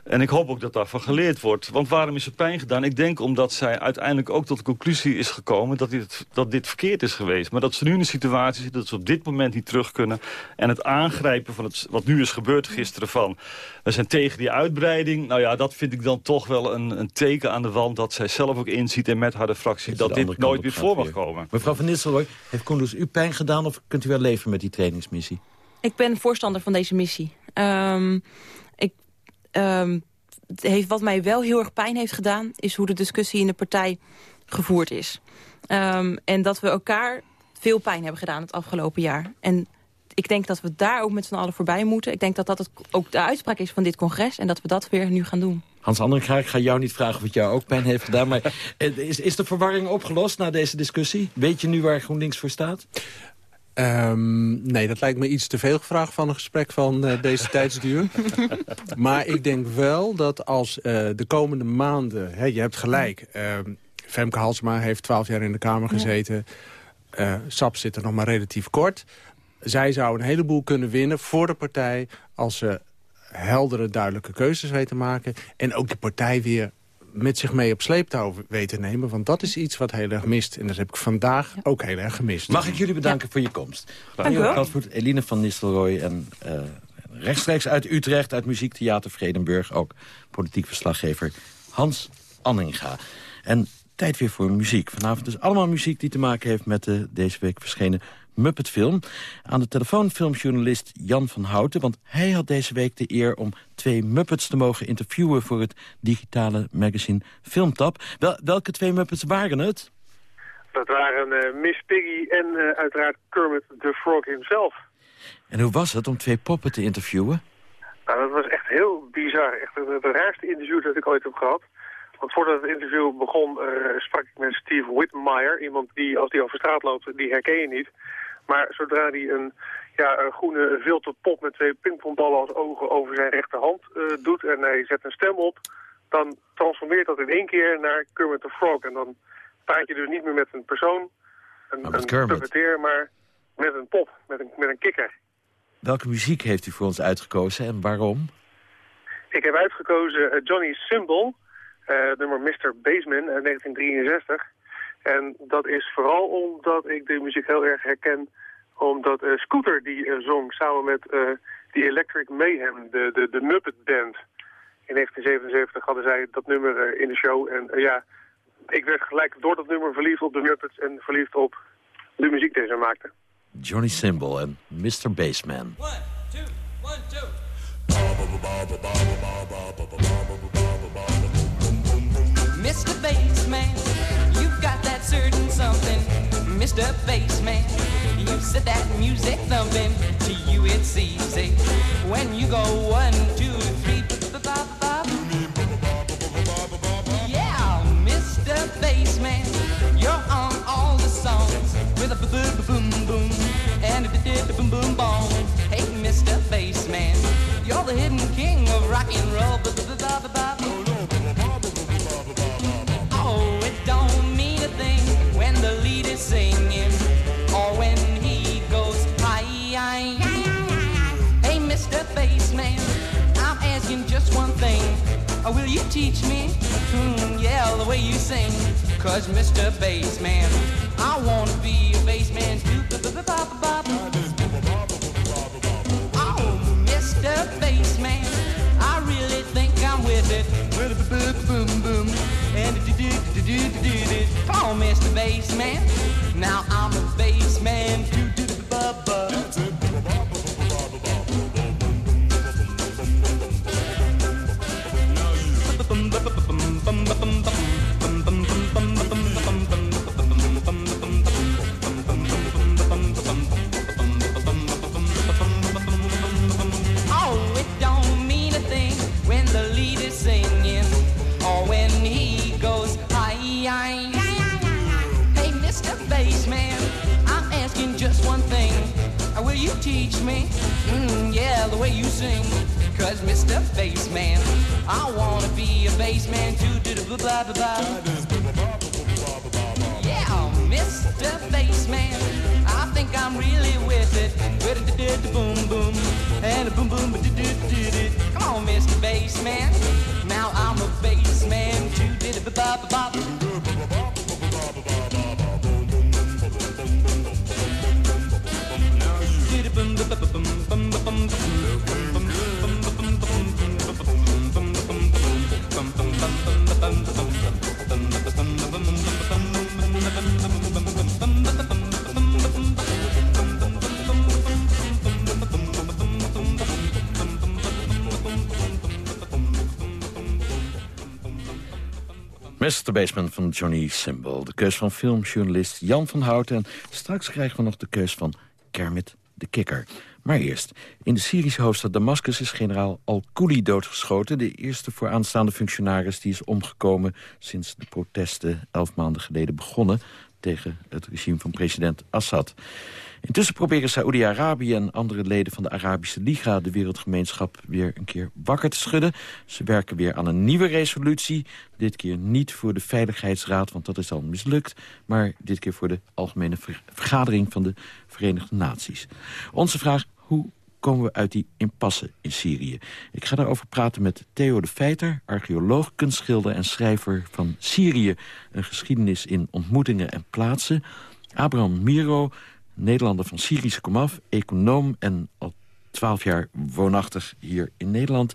En ik hoop ook dat daarvan geleerd wordt. Want waarom is er pijn gedaan? Ik denk omdat zij uiteindelijk ook tot de conclusie is gekomen... dat dit, dat dit verkeerd is geweest. Maar dat ze nu in een situatie zit dat ze op dit moment niet terug kunnen. En het aangrijpen van het, wat nu is gebeurd gisteren van... we zijn tegen die uitbreiding. Nou ja, dat vind ik dan toch wel een, een teken aan de wand... dat zij zelf ook inziet en met haar de fractie... Dat je dat de dit nooit gaat voor mag komen. Mevrouw van Nistelrooy, heeft Kunduz u pijn gedaan of kunt u wel leven met die trainingsmissie? Ik ben voorstander van deze missie. Ehm, het heeft, wat mij wel heel erg pijn heeft gedaan... is hoe de discussie in de partij gevoerd is. Ehm, en dat we elkaar veel pijn hebben gedaan het afgelopen jaar. En ik denk dat we daar ook met z'n allen voorbij moeten. Ik denk dat dat ook de uitspraak is van dit congres... en dat we dat weer nu gaan doen. Hans Andringa, ik ga jou niet vragen het jou ook pijn heeft gedaan... maar eh, is, is de verwarring opgelost na deze discussie? Weet je nu waar GroenLinks voor staat? Ehm, nee, dat lijkt me iets te veel gevraagd van een gesprek van eh, deze tijdsduur. maar ik denk wel dat als eh, de komende maanden... Hè, je hebt gelijk, ehm, Femke Halsma heeft twaalf jaar in de Kamer gezeten. Eh, SAP zit er nog maar relatief kort. Zij zou een heleboel kunnen winnen voor de partij... als ze heldere, duidelijke keuzes weten maken... en ook de partij weer met zich mee op sleeptouw weten nemen. Want dat is iets wat heel erg mist. En dat heb ik vandaag ook heel erg gemist. Mag ik jullie bedanken voor je komst. Dank u wel. Kastvoet, Eline van Nistelrooy en eh, rechtstreeks uit Utrecht... uit Muziektheater Vredenburg, ook politiek verslaggever Hans Anninga. En tijd weer voor muziek. Vanavond dus allemaal muziek die te maken heeft met de deze week verschenen Muppet-film. Aan de telefoon filmjournalist Jan van Houten... want hij had deze week de eer om twee Muppets te mogen interviewen... voor het digitale magazine Filmtap. Wel, welke twee Muppets waren het? Dat waren eh, Miss Piggy en eh, uiteraard Kermit the Frog himself. En hoe was het om twee poppen te interviewen? Nou, dat was echt heel bizar. Echt het, het raarste interview dat ik ooit heb gehad. Want voordat het interview begon eh, sprak ik met Steve Whitmire. Iemand die, als die over straat loopt, die herken je niet. Maar zodra hij een, ja, een groene vilter pop met twee pingpongballen als ogen over zijn rechterhand eh, doet... en hij zet een stem op, dan transformeert dat in één keer naar Kermit the Frog. En dan praat je dus niet meer met een persoon, een, Maar Kermit. puppeteer, maar met een pop, met een, met een kikker. Welke muziek heeft u voor ons uitgekozen en waarom? Ik heb uitgekozen eh, Johnny Symbol, eh, nummer Mr. Baseman uit 1963. En dat is vooral omdat ik de muziek heel erg herken, omdat eh, Scooter die eh, zong samen met eh die Electric Mayhem, de, de, de Muppet Band. In 1977 hadden zij dat nummer eh, in de show. En eh, ja, ik werd gelijk door dat nummer verliefd op de Muppets en verliefd op de muziek die ze maakten. Johnny Symbol en Mr. Bassman. Mr. Mr. Bassman, you set that music thumping. To you it's easy when you go one, two, three, ba ba Yeah, Mr. Bassman, you're on all the songs with a ba ba Uh, will you teach me? Hmm, yeah, the way you sing. Cause Mr. Bassman, I wanna be a bassman. Oh, Mr. Bassman, I really think I'm with it. A boom boom and a do do do do do do. Come on, Mr. Bassman. Now I'm a bassman. Do do ba ba. Teach me? Mm, yeah, the way you sing. Cause Mr. Bassman, I wanna be a bassman. Yeah, Mr. Bassman, I think I'm really with it. Boom boom and a boom boom Come on, Mr. Bassman. Mr. Bassman van Johnny Symbol. De keus van filmjournalist Jan van Houten. En straks krijgen we nog de keus van Kermit de Kikker. Maar eerst, in de Syrische hoofdstad Damascus is generaal Al-Kouli doodgeschoten. De eerste vooraanstaande functionaris die is omgekomen sinds de protesten elf maanden geleden begonnen tegen het regime van president Assad. Intussen proberen Saoedi-Arabië en andere leden van de Arabische Liga... de wereldgemeenschap weer een keer wakker te schudden. Ze werken weer aan een nieuwe resolutie. Dit keer niet voor de Veiligheidsraad, want dat is al mislukt... maar dit keer voor de Algemene Vergadering van de Verenigde Naties. Onze vraag, hoe komen we uit die impasse in Syrië? Ik ga daarover praten met Theo de Feiter, archeoloog, kunstschilder en schrijver van Syrië. Een geschiedenis in ontmoetingen en plaatsen. Abraham Miro, Nederlander van Syrische komaf, econoom en al twaalf jaar woonachtig hier in Nederland.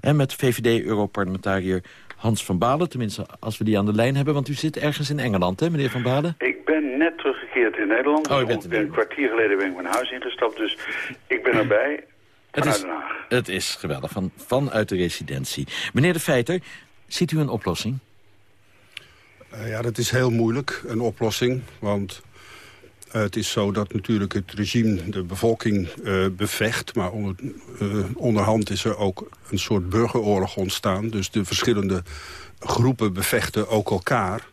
En met VVD-europarlementariër Hans van Balen, tenminste als we die aan de lijn hebben. Want u zit ergens in Engeland, hè, meneer van Balen? Ik ben net teruggekeerd in Nederland. Oh, dus een kwartier geleden ben ik mijn huis ingestapt, dus ik ben erbij. Het is, het is geweldig, van, vanuit de residentie. Meneer de Feiter, ziet u een oplossing? Uh, ja, dat is heel moeilijk, een oplossing. Want uh, het is zo dat natuurlijk het regime de bevolking uh, bevecht. Maar onder, uh, onderhand is er ook een soort burgeroorlog ontstaan. Dus de verschillende groepen bevechten ook elkaar.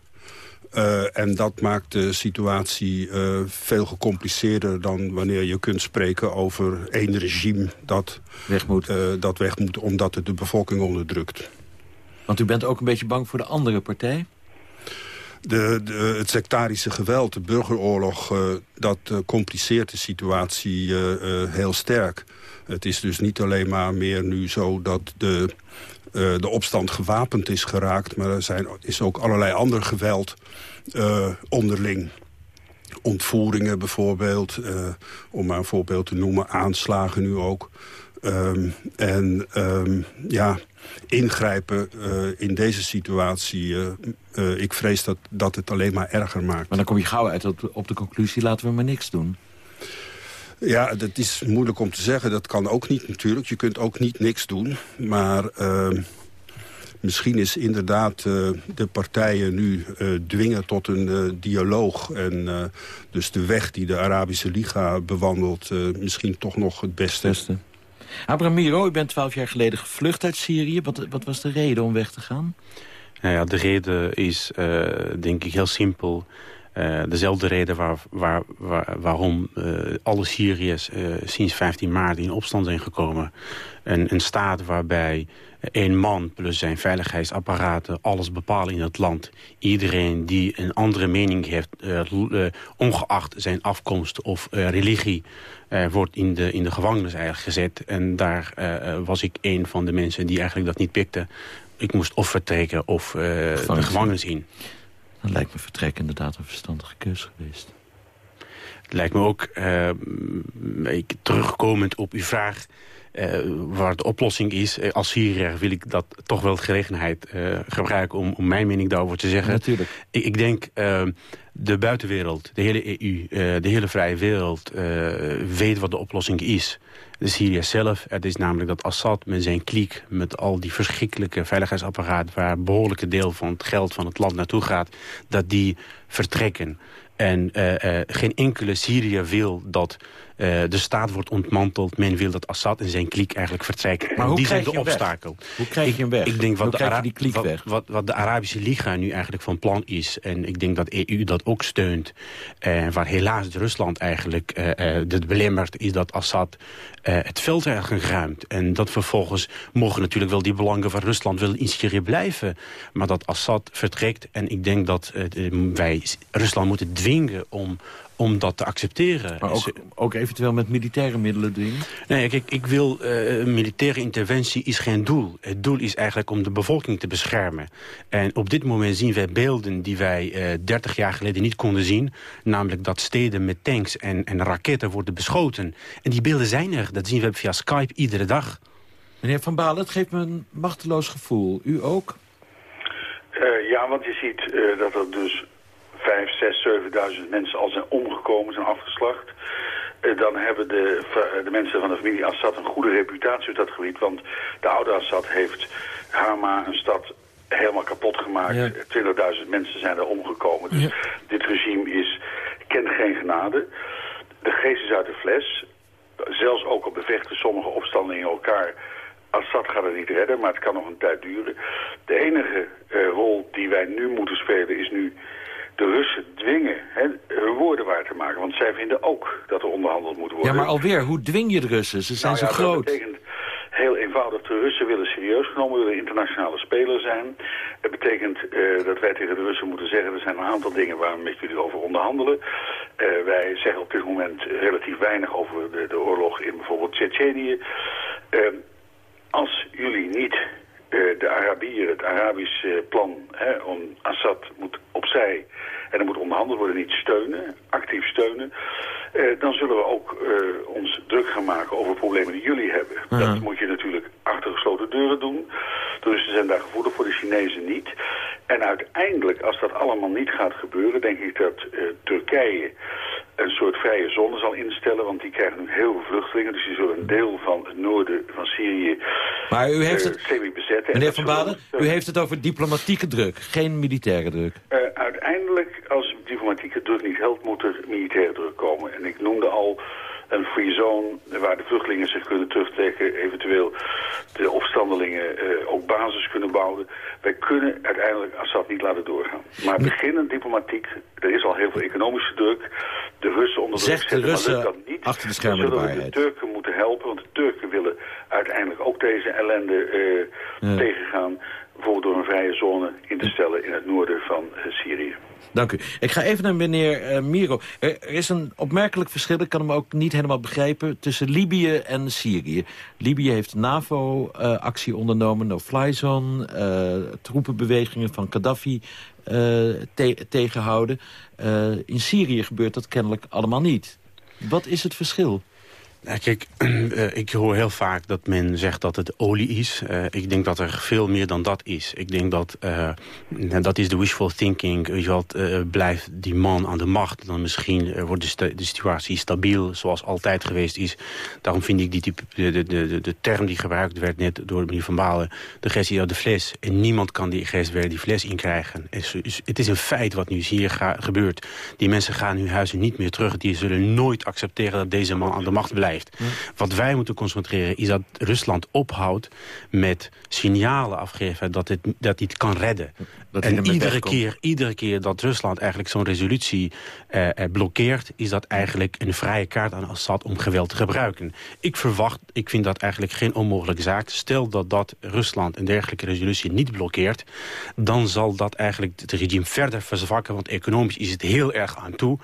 en dat maakt de situatie veel gecompliceerder dan wanneer je kunt spreken over één regime dat weg moet, dat weg moet omdat het de bevolking onderdrukt. Want u bent ook een beetje bang voor de andere partij? De, de, het sectarische geweld, de burgeroorlog, uh, dat uh, compliceert de situatie uh, heel sterk. Het is dus niet alleen maar meer nu zo dat de, de opstand gewapend is geraakt... maar er zijn, is ook allerlei ander geweld onderling. Ontvoeringen bijvoorbeeld, om maar een voorbeeld te noemen, aanslagen nu ook... Um, en um, ja, ingrijpen uh, in deze situatie... Uh, uh, ik vrees dat, dat het alleen maar erger maakt. Maar dan kom je gauw uit op, op de conclusie... laten we maar niks doen. Ja, dat is moeilijk om te zeggen. Dat kan ook niet natuurlijk. Je kunt ook niet niks doen. Maar misschien is inderdaad de partijen nu dwingen tot een dialoog. En dus de weg die de Arabische Liga bewandelt... misschien toch nog het beste. beste. Abraham Miro, u bent twaalf jaar geleden gevlucht uit Syrië. Wat, wat was de reden om weg te gaan? Nou ja, de reden is uh, denk ik heel simpel. Uh, dezelfde reden waar, waar, waar, waarom uh, alle Syriërs sinds 15 maart in opstand zijn gekomen. Een, een staat waarbij één man plus zijn veiligheidsapparaten alles bepalen in het land. Iedereen die een andere mening heeft, ongeacht zijn afkomst of religie... Wordt in de, in de gevangenis eigenlijk gezet. En daar was ik een van de mensen die eigenlijk dat niet pikte. Ik moest of vertrekken of de gevangenis in. Dan lijkt me vertrek inderdaad een verstandige keuze geweest. Het lijkt me ook, ik, terugkomend op uw vraag... Uh, waar de oplossing is. Uh, als Syriër wil ik dat toch wel de gelegenheid uh, gebruiken om, om, mijn mening daarover te zeggen. natuurlijk. Ik, ik denk de buitenwereld, de hele EU, de hele vrije wereld weet wat de oplossing is. De Syrië zelf, het is namelijk dat Assad met zijn kliek... met al die verschrikkelijke veiligheidsapparaat... waar een behoorlijke deel van het geld van het land naartoe gaat... dat die vertrekken. En uh, uh, geen enkele Syriër wil dat uh, de staat wordt ontmanteld. Men wil dat Assad en zijn kliek eigenlijk vertrekken. Maar hoe die krijg zijn de je obstakel. Weg? Hoe krijg je hem weg? Ik denk wat de, krijg je Ara die kliek wat, weg? Wat, wat, de Arabische Liga nu eigenlijk van plan is... en ik denk dat EU dat ook steunt... en waar helaas Rusland eigenlijk het belemmert... is dat Assad het veld eigenlijk ruimt. En dat vervolgens mogen natuurlijk wel die belangen van Rusland... willen in Syrië blijven. Maar dat Assad vertrekt. En ik denk dat wij Rusland moeten dwingen om om dat te accepteren. Maar ook, ook eventueel met militaire middelen dwingen? Nee, kijk, ik wil... Uh, militaire interventie is geen doel. Het doel is eigenlijk om de bevolking te beschermen. En op dit moment zien wij beelden die wij uh, 30 jaar geleden niet konden zien. Namelijk dat steden met tanks en, en raketten worden beschoten. En die beelden zijn er. Dat zien we via Skype iedere dag. Meneer Van Balen, het geeft me een machteloos gevoel. U ook? Uh, ja, want je ziet uh, dat er dus 5, 6, 7.000 mensen al zijn omgekomen, zijn afgeslacht. Uh, dan hebben de, de mensen van de familie Assad een goede reputatie op dat gebied. Want de oude Assad heeft Hama, een stad, helemaal kapot gemaakt. Ja. 20.000 mensen zijn er omgekomen. Dus Ja. dit regime is, kent geen genade. De geest is uit de fles. Zelfs ook al bevechten sommige opstandelingen elkaar... Assad gaat het niet redden, maar het kan nog een tijd duren. De enige eh, rol die wij nu moeten spelen is nu de Russen dwingen hè, hun woorden waar te maken. Want zij vinden ook dat er onderhandeld moet worden. Ja, maar alweer, hoe dwing je de Russen? Ze zijn Nou zo ja, Dat groot. betekent heel eenvoudig, de Russen willen serieus genomen, willen internationale speler zijn. Het betekent eh, dat wij tegen de Russen moeten zeggen, er zijn een aantal dingen waar we met jullie over onderhandelen. Eh, wij zeggen op dit moment relatief weinig over de, de oorlog in bijvoorbeeld Tsjetsjenië. Eh, als jullie niet de Arabieren, het Arabisch eh, plan hè, om Assad moet opzij en er moet onderhandeld worden, niet steunen, actief steunen, eh, dan zullen we ook eh, ons druk gaan maken over problemen die jullie hebben. Dat moet je natuurlijk achter gesloten deuren doen. De Russen zijn daar gevoelig voor, de Chinezen niet. En uiteindelijk, als dat allemaal niet gaat gebeuren, denk ik dat eh, Turkije een soort vrije zone zal instellen, want die krijgen nu heel veel vluchtelingen, dus die zullen een deel van het noorden van Syrië Maar u heeft eh, het, semi-bezetten. En meneer Van Baden, u heeft het over diplomatieke druk, geen militaire druk. eh, uiteindelijk, als diplomatieke druk niet helpt, moet er militaire druk komen. En ik noemde al een free zone waar de vluchtelingen zich kunnen terugtrekken, eventueel de opstandelingen eh, ook basis kunnen bouwen. Wij kunnen uiteindelijk Assad niet laten doorgaan. Maar beginnend diplomatiek, er is al heel veel economische druk. De Russen onder druk de zetten, maar lukt Russen dat niet. achter de schermen de zullen we de waarheid. Turken moeten helpen, want de Turken willen uiteindelijk ook deze ellende Ja. tegengaan. Bijvoorbeeld door een vrije zone in te stellen in het noorden van eh, Syrië. Dank u. Ik ga even naar meneer eh, Miro. Er, is een opmerkelijk verschil, ik kan hem ook niet helemaal begrijpen... tussen Libië en Syrië. Libië heeft NAVO-actie ondernomen, no-fly zone... eh, troepenbewegingen van Gaddafi eh, te- tegenhouden. Eh, in Syrië gebeurt dat kennelijk allemaal niet. Wat is het verschil? Nou, kijk, eh, ik hoor heel vaak dat men zegt dat het olie is. Eh, ik denk dat er veel meer dan dat is. Ik denk dat, nou, dat is de wishful thinking. Je blijft die man aan de macht, dan misschien wordt de, de situatie stabiel zoals altijd geweest is. Daarom vind ik die, de, de, de, term die gebruikt werd net door meneer Van Balen, de gestie uit de fles. En niemand kan die gest weer die fles inkrijgen. Het is, een feit wat nu hier gebeurt. Die mensen gaan hun huizen niet meer terug. Die zullen nooit accepteren dat deze man aan de macht blijft. Wat wij moeten concentreren is dat Rusland ophoudt met signalen afgeven dat het dat het kan redden. Dat en iedere wegkomt. keer, iedere keer dat Rusland eigenlijk zo'n resolutie eh, eh, blokkeert... is dat eigenlijk een vrije kaart aan Assad om geweld te gebruiken. Ik verwacht, ik vind dat eigenlijk geen onmogelijke zaak. Stel dat, dat Rusland een dergelijke resolutie niet blokkeert... dan zal dat eigenlijk het regime verder verzwakken. Want economisch is het heel erg aan toe.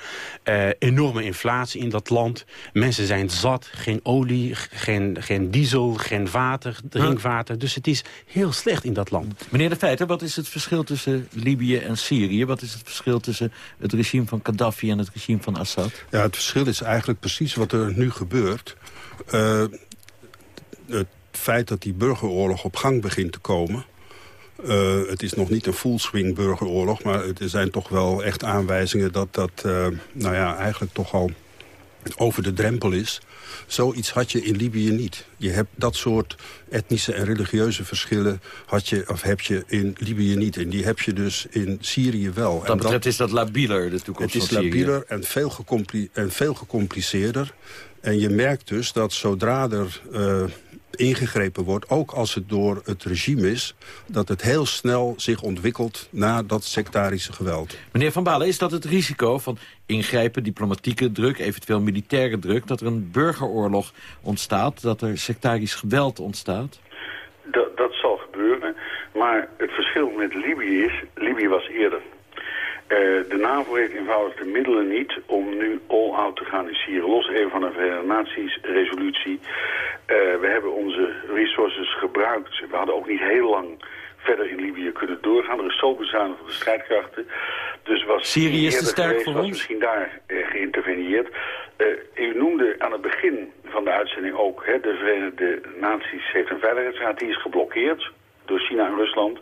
Eh, enorme inflatie in dat land. Mensen zijn zat. Geen olie, geen, geen diesel, geen water, drinkwater. Dus het is heel slecht in dat land. Meneer De Feiter, wat is het verschil tussen Libië en Syrië? Wat is het verschil tussen het regime van Gaddafi en het regime van Assad? Ja, het verschil is eigenlijk precies wat er nu gebeurt. Eh, het feit dat die burgeroorlog op gang begint te komen... eh, het is nog niet een full swing burgeroorlog... maar er zijn toch wel echt aanwijzingen dat dat eh, nou ja, eigenlijk toch al over de drempel is. Zoiets had je in Libië niet. Je hebt dat soort etnische en religieuze verschillen had je, of heb je in Libië niet. En die heb je dus in Syrië wel. Wat dat betreft is dat labieler, de toekomst het is labieler en veel, gecompli en veel gecompliceerder. En je merkt dus dat zodra er eh, ingegrepen wordt... ook als het door het regime is... dat het heel snel zich ontwikkelt naar dat sectarische geweld. Meneer Van Balen, is dat het risico van ingrijpen, diplomatieke druk... eventueel militaire druk, dat er een burgeroorlog ontstaat... dat er sectarisch geweld ontstaat? Dat, dat zal gebeuren. Maar het verschil met Libië is, Libië was eerder. Eh, de NAVO heeft eenvoudig de middelen niet om nu all-out te gaan in Syrië. Los even van een Verenigde Naties resolutie. Eh, we hebben onze resources gebruikt. We hadden ook niet heel lang verder in Libië kunnen doorgaan. Er is zo bezuinigd op de strijdkrachten. Dus was Syrië is te sterk geweest, voor was ons? misschien daar eh, geïnterveneerd. Eh, u noemde aan het begin van de uitzending ook... Hè, de Verenigde Naties heeft een veiligheidsraad, die is geblokkeerd door China en Rusland.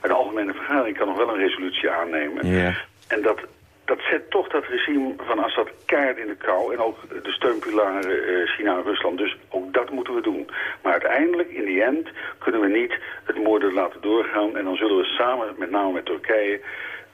Maar de Algemene Vergadering kan nog wel een resolutie aannemen. Ja. En dat, dat zet toch dat regime van Assad keihard in de kou. En ook de steunpilaren eh, China en Rusland. Dus ook dat moeten we doen. Maar uiteindelijk, in die end, kunnen we niet het moorden laten doorgaan. En dan zullen we samen, met name met Turkije,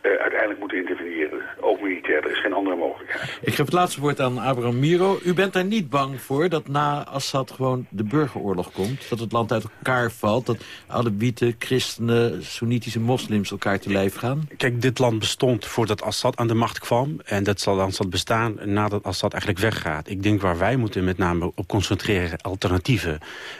eh, uiteindelijk moeten interveneren. Ook militair, er is geen andere mogelijkheid. Ik geef het laatste woord aan Abraham Miro. U bent daar niet bang voor dat na Assad gewoon de burgeroorlog komt? Dat het land uit elkaar valt? Dat Alawieten, christenen, Soenitische moslims elkaar te lijf gaan? Kijk, dit land bestond voordat Assad aan de macht kwam. En dat zal dan zal bestaan nadat Assad eigenlijk weggaat. Ik denk waar wij moeten met name op concentreren, alternatieven.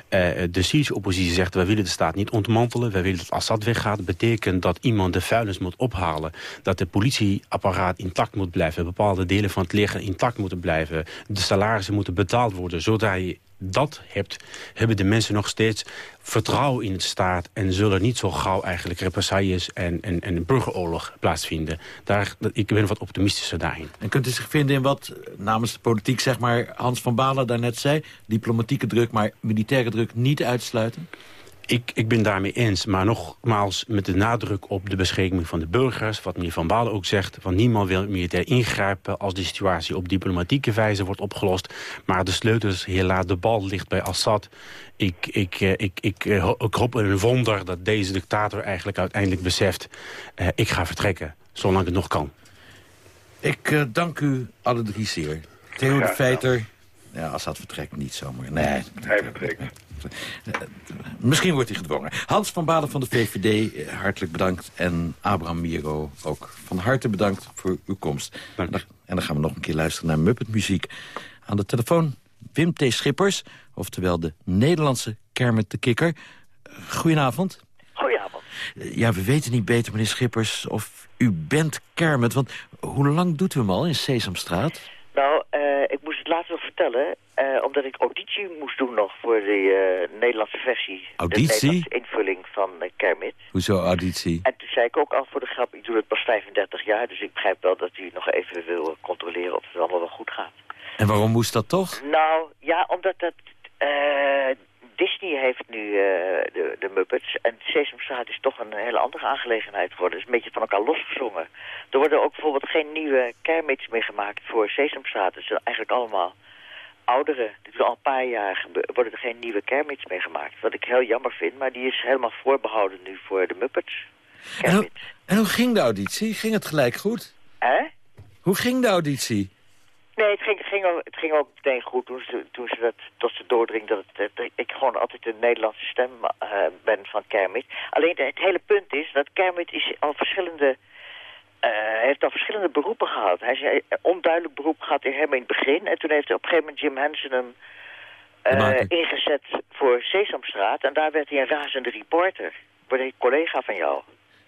Eh, de Syrische oppositie zegt, wij willen de staat niet ontmantelen. Wij willen dat Assad weggaat. Dat betekent dat iemand de vuilnis moet ophalen. Dat de politieapparaat intact moet blijven. Bepaalde delen van het leger intact moeten blijven. De salarissen moeten betaald worden. Zodra je dat hebt, hebben de mensen nog steeds vertrouwen in het staat... en zullen niet zo gauw eigenlijk represailles en, en, burgeroorlog plaatsvinden. Daar, ik ben wat optimistischer daarin. En kunt u zich vinden in wat namens de politiek, zeg maar, Hans van Balen daarnet zei... diplomatieke druk, maar militaire druk niet uitsluiten? Ik, ik ben daarmee eens, maar nogmaals met de nadruk op de bescherming van de burgers. Wat meneer Van Balen ook zegt, want niemand wil militair ingrijpen... als de situatie op diplomatieke wijze wordt opgelost. Maar de sleutels, helaas, de bal ligt bij Assad. Ik, ik, eh, ik, ik, eh, ik hoop in een wonder dat deze dictator eigenlijk uiteindelijk beseft... Uh, ik ga vertrekken, zolang het nog kan. Ik uh, dank u alle drie zeer. Theo de Feiter... Ja, Assad vertrekt niet zomaar. Nee, hij vertrekt. Misschien wordt hij gedwongen. Hans van Balen van de VVD, eh, hartelijk bedankt. En Abraham Miro ook van harte bedankt voor uw komst. En dan gaan we nog een keer luisteren naar Muppet muziek. Aan de telefoon Wim T. Schippers, oftewel de Nederlandse Kermit de Kikker. Goedenavond. Goedenavond. Ja, we weten niet beter, meneer Schippers, of u bent Kermit. Want hoe lang doet u hem al in Sesamstraat? Nou, uh, ik moest laatst nog vertellen, uh, omdat ik auditie moest doen nog voor de uh, Nederlandse versie. Auditie? De Nederlandse invulling van Kermit. Hoezo auditie? En toen zei ik ook al voor de grap, ik doe het pas 35 jaar, dus ik begrijp wel dat u nog even wil controleren of het allemaal wel goed gaat. En waarom moest dat toch? Nou, ja, omdat dat... Disney heeft nu de, de Muppets en Sesamstraat is toch een hele andere aangelegenheid geworden. Het is een beetje van elkaar losgezongen. Er worden ook bijvoorbeeld geen nieuwe Kermits meer gemaakt voor Sesamstraat. Het zijn eigenlijk allemaal oudere. Dit is al een paar jaar worden er geen nieuwe Kermits meer gemaakt. Wat ik heel jammer vind, maar die is helemaal voorbehouden nu voor de Muppets. En hoe, en hoe, ging de auditie? Ging het gelijk goed? Hè? Hoe ging de auditie? Nee, het ging, ook, het ging ook meteen goed toen ze, toen ze dat tot ze doordring dat, het, dat ik gewoon altijd de Nederlandse stem uh, ben van Kermit. Alleen het hele punt is dat Kermit is al verschillende uh, heeft al verschillende beroepen gehad. Hij is een onduidelijk beroep gehad in hem in het begin. En toen heeft op een gegeven moment Jim Henson hem uh, ingezet voor Sesamstraat. En daar werd hij een razende reporter. Wordt een collega van jou.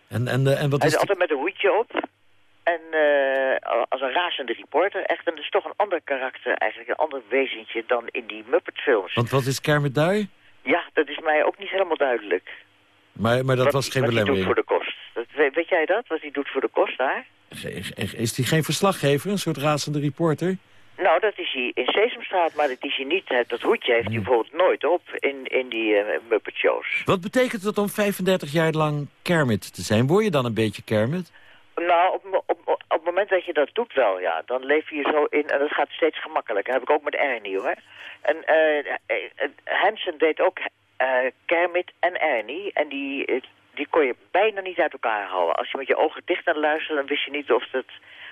En, en, en wat hij is... is altijd met een hoedje op. En als een razende reporter. Echt, en dat is toch een ander karakter eigenlijk. Een ander wezentje dan in die Muppet-films. Want wat is Kermit daar? Ja, dat is mij ook niet helemaal duidelijk. Maar, maar dat wat, was geen wat belemmering? Wat hij doet voor de kost. Dat, weet, weet, jij dat, wat hij doet voor de kost daar? Is hij geen verslaggever, een soort razende reporter? Nou, dat is hij in Sesamstraat, maar dat is hij niet. Dat hoedje heeft hij bijvoorbeeld nooit op in, in die uh, Muppet Shows. Wat betekent het om 35 jaar lang Kermit te zijn? Word je dan een beetje Kermit? Nou, op, op, op het moment dat je dat doet wel, ja. Dan leef je zo in en dat gaat steeds gemakkelijker. Dat heb ik ook met Ernie, hoor. En uh, Hansen deed ook Kermit en Ernie. En die, die kon je bijna niet uit elkaar houden. Als je met je ogen dicht naar luisterde, dan wist je niet of dat,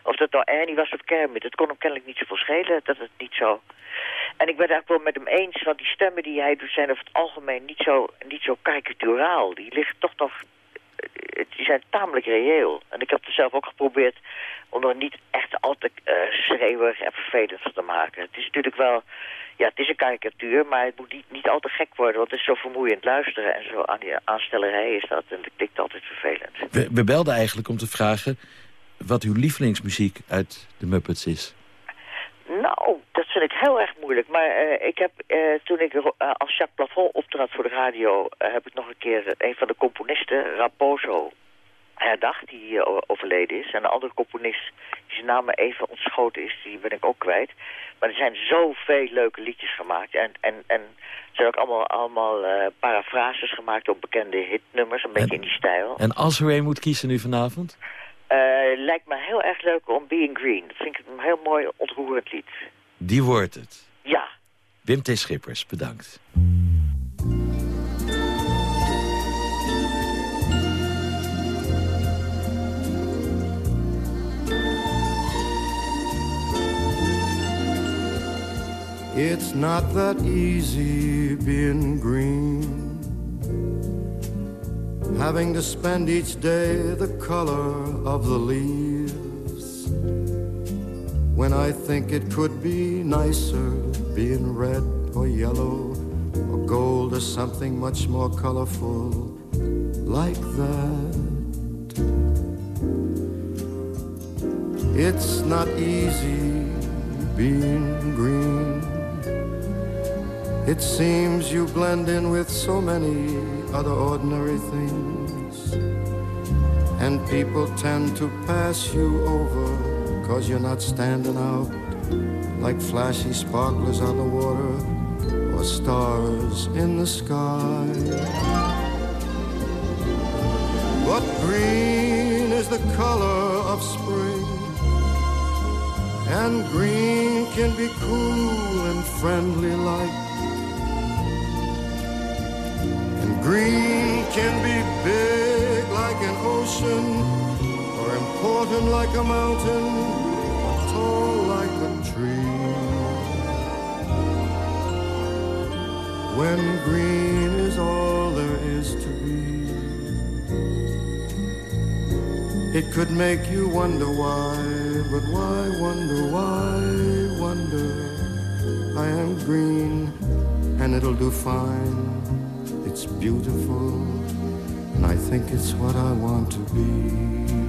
of dat nou Ernie was of Kermit. Het kon hem kennelijk niet zoveel schelen dat het niet zo... En ik ben het eigenlijk wel met hem eens, want die stemmen die hij doet zijn over het algemeen niet zo, niet zo karikaturaal. Die liggen toch nog... Die zijn tamelijk reëel. En ik heb het zelf ook geprobeerd om er niet echt altijd uh, schreeuwig en vervelend van te maken. Het is natuurlijk wel... Ja, het is een karikatuur, maar het moet niet, niet al te gek worden. Want het is zo vermoeiend luisteren en zo aan die aanstellerij is dat. En dat klinkt altijd vervelend. We belden eigenlijk om te vragen wat uw lievelingsmuziek uit de Muppets is. Nou, dat vind ik heel erg moeilijk. Maar uh, ik heb, uh, toen ik uh, als Jacques Plafond optrad voor de radio... heb ik nog een keer een van de componisten, Raposo, herdacht, die overleden is. En een andere componist, die zijn naam even ontschoten is, die ben ik ook kwijt. Maar er zijn zoveel leuke liedjes gemaakt. En, en, en er zijn ook allemaal, allemaal parafrases gemaakt op bekende hitnummers, een beetje en, in die stijl. En als u een moet kiezen nu vanavond? Eh, lijkt me heel erg leuk om Being Green. Dat vind ik een heel mooi ontroerend lied. Die wordt het. Ja. Wim T. Schippers, bedankt. It's not that easy being green Having to spend each day the color of the leaves. When I think it could be nicer being red or yellow or gold or something much more colorful like that. It's not easy being green. It seems you blend in with so many other ordinary things. And people tend to pass you over cause you're not standing out like flashy sparklers on the water or stars in the sky. But green is the color of spring. And green can be cool and friendly like. Green can be big like an ocean, or important like a mountain, or tall like a tree. When green is all there is to be. It could make you wonder why, but why wonder, why wonder? I am green and it'll do fine. Beautiful and I think it's what I want to be.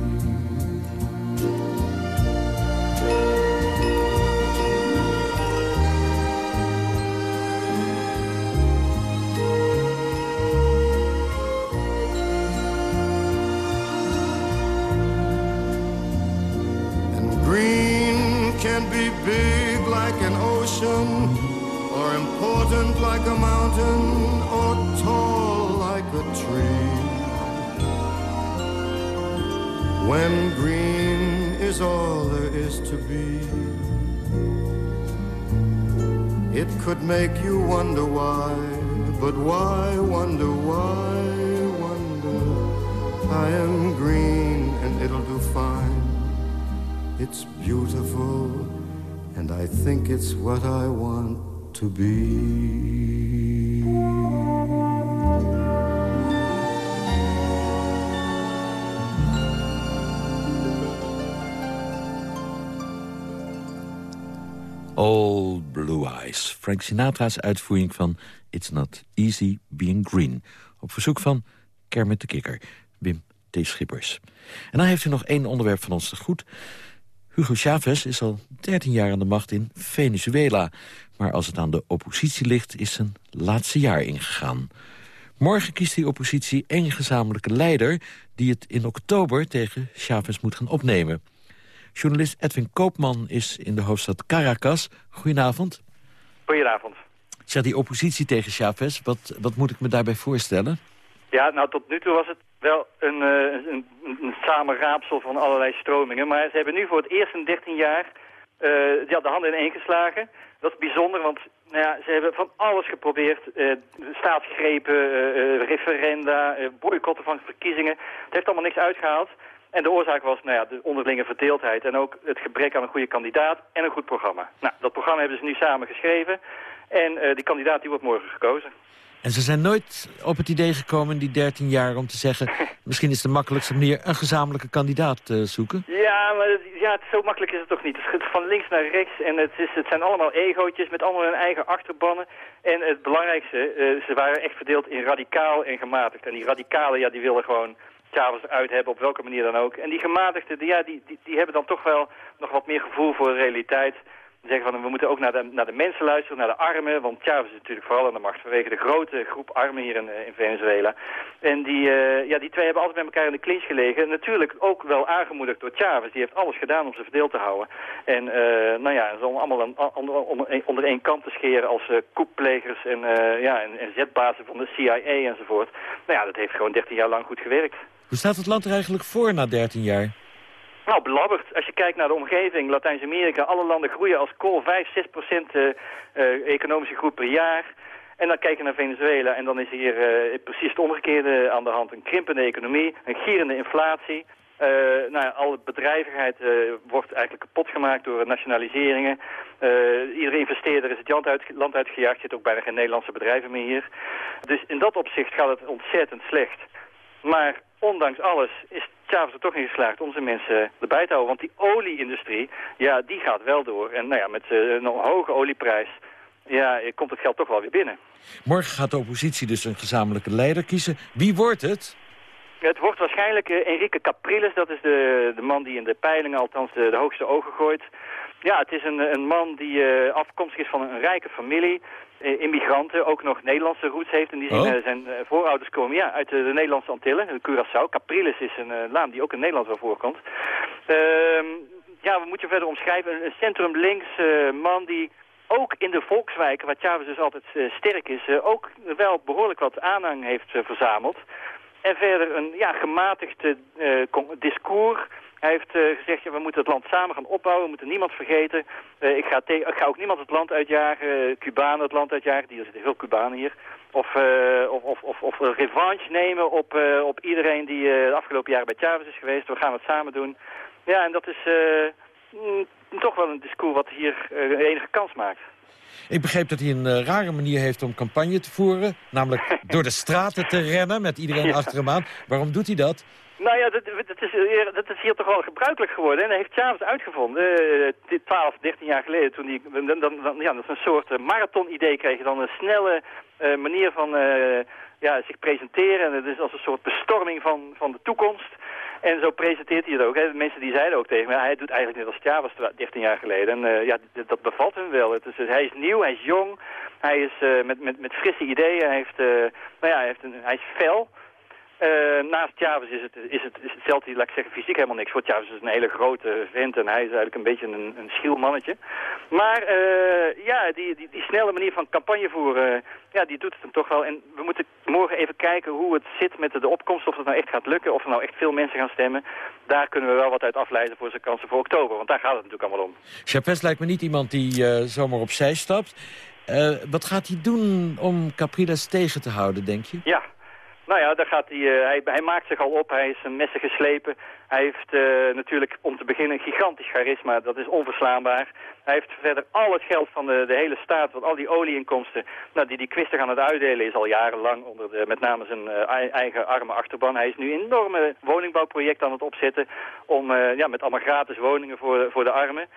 When green is all there is to be, it could make you wonder why, but why wonder, why wonder? I am green and it'll do fine. It's beautiful, and I think it's what I want to be. Frank Sinatra's uitvoering van It's Not Easy Being Green. Op verzoek van Kermit de Kikker, Wim T. Schippers. En dan heeft u nog één onderwerp van ons te goed. Hugo Chavez is al 13 jaar aan de macht in Venezuela. Maar als het aan de oppositie ligt, is zijn laatste jaar ingegaan. Morgen kiest die oppositie één gezamenlijke leider... die het in oktober tegen Chavez moet gaan opnemen. Journalist Edwin Koopman is in de hoofdstad Caracas. Goedenavond. Goedenavond. Ja, die oppositie tegen Chavez, wat, wat moet ik me daarbij voorstellen? Ja, nou tot nu toe was het wel een, uh, een, een samenraapsel van allerlei stromingen. Maar ze hebben nu voor het eerst in 13 jaar uh, ja, de handen in één geslagen. Dat is bijzonder, want nou ja, ze hebben van alles geprobeerd. Uh, staatsgrepen, referenda, boycotten van verkiezingen. Het heeft allemaal niks uitgehaald. En de oorzaak was nou ja, de onderlinge verdeeldheid en ook het gebrek aan een goede kandidaat en een goed programma. Nou, dat programma hebben ze nu samen geschreven en uh, die kandidaat die wordt morgen gekozen. En ze zijn nooit op het idee gekomen in die 13 jaar om te zeggen... misschien is de makkelijkste manier een gezamenlijke kandidaat te zoeken? Ja, maar ja, zo makkelijk is het toch niet. Het gaat van links naar rechts en het, is, het zijn allemaal egootjes met allemaal hun eigen achterbannen. En het belangrijkste, uh, ze waren echt verdeeld in radicaal en gematigd. En die radicalen, ja, die willen gewoon Chavez uit hebben, op welke manier dan ook. En die gematigden, die, ja, die, die, die hebben dan toch wel nog wat meer gevoel voor de realiteit. Zeggen van, we moeten ook naar de, naar de mensen luisteren, naar de armen. Want Chavez is natuurlijk vooral aan de macht vanwege de grote groep armen hier in, in Venezuela. En die, uh, ja, die twee hebben altijd met elkaar in de clinch gelegen. Natuurlijk ook wel aangemoedigd door Chavez. Die heeft alles gedaan om ze verdeeld te houden. En uh, nou ja, ze om allemaal onder, onder, één kant te scheren als uh, koepplegers en, ja, en, en zetbazen van de CIA enzovoort. Nou ja, dat heeft gewoon 13 jaar lang goed gewerkt. Hoe staat het land er eigenlijk voor na 13 jaar? Nou, belabberd. Als je kijkt naar de omgeving, Latijns-Amerika, alle landen groeien als kool 5, 6 procent uh, uh, economische groei per jaar. En dan kijk je naar Venezuela en dan is hier uh, precies het omgekeerde aan de hand. Een krimpende economie, een gierende inflatie. Eh, nou, alle bedrijvigheid eh, wordt eigenlijk kapot gemaakt door nationaliseringen. Eh, iedere investeerder is het land, uit, land uitgejaagd. Zitten ook bijna geen Nederlandse bedrijven meer hier. Dus in dat opzicht gaat het ontzettend slecht. Maar ondanks alles is Chavez er toch in geslaagd om zijn mensen erbij te houden. Want die olieindustrie, ja, die gaat wel door. En nou ja, met eh, een hoge olieprijs ja, komt het geld toch wel weer binnen. Morgen gaat de oppositie dus een gezamenlijke leider kiezen. Wie wordt het? Het wordt waarschijnlijk eh, Enrique Capriles, dat is de, de man die in de peilingen althans de, de hoogste ogen gooit. Ja, het is een, een man die eh, afkomstig is van een, rijke familie, eh, immigranten, ook nog Nederlandse roots heeft. En die Oh. zijn, eh, zijn voorouders komen ja, uit de, de Nederlandse Antillen, de Curaçao. Capriles is een naam die ook in Nederland wel voorkomt. Ehm, ja, we moeten verder omschrijven. Een, een centrum-links man die ook in de volkswijken, waar Chavez dus altijd sterk is, ook wel behoorlijk wat aanhang heeft verzameld. En verder een ja, gematigd eh, discours. Hij heeft eh, gezegd, ja, we moeten het land samen gaan opbouwen, we moeten niemand vergeten. Eh, ik, ga ik ga ook niemand het land uitjagen, eh, Cubanen het land uitjagen, die, er zitten veel Cubanen hier. Of, of, of, of, revanche nemen op, op iedereen die de afgelopen jaren bij Chavez is geweest. We gaan het samen doen. Ja, en dat is mm, toch wel een discours wat hier enige kans maakt. Ik begreep dat hij een eh, rare manier heeft om campagne te voeren. Namelijk door de straten te rennen met iedereen Ja. achter hem aan. Waarom doet hij dat? Nou ja, dat, dat, is, hier- dat is hier toch wel gebruikelijk geworden. En dat heeft Chavez uitgevonden, eh, dit 12, 13 jaar geleden. Toen die, dan, dan, dan- ja, dat is een soort eh, marathon-idee kreeg dan. Een snelle eh, manier van eh, ja, zich presenteren. En het is als een soort bestorming van, van de toekomst. En zo presenteert hij het ook. Hè. Mensen die zeiden ook tegen me, hij doet eigenlijk net als Chavez 13 jaar geleden. En eh, ja, dat bevalt hem wel. Het is, hij is nieuw, hij is jong, hij is eh, met, met, met frisse ideeën. Hij, heeft, eh, nou ja, hij, heeft een, hij is fel. Eh, naast Chavez is het, is, het, is het laat ik zeggen, fysiek helemaal niks voor. Chavez is een hele grote vent en hij is eigenlijk een beetje een, een schiel mannetje. Maar eh, ja, die, die, die snelle manier van campagne voeren, ja, die doet het hem toch wel. En we moeten morgen even kijken hoe het zit met de, de opkomst, of het nou echt gaat lukken, of er nou echt veel mensen gaan stemmen. Daar kunnen we wel wat uit afleiden voor zijn kansen voor oktober, want daar gaat het natuurlijk allemaal om. Chavez lijkt me niet iemand die eh, zomaar opzij stapt. Eh, wat gaat hij doen om Capriles tegen te houden, denk je? Ja, nou ja, daar gaat hij, eh, hij, hij maakt zich al op, hij is een messen geslepen. Hij heeft eh, natuurlijk om te beginnen een gigantisch charisma, dat is onverslaanbaar. Hij heeft verder al het geld van de, de hele staat, want al die olieinkomsten, nou, die die kwistig aan het uitdelen is al jarenlang onder de, met name zijn eh, ei- eigen arme achterban. Hij is nu een enorme woningbouwproject aan het opzetten om ja, met allemaal gratis woningen voor, voor de armen.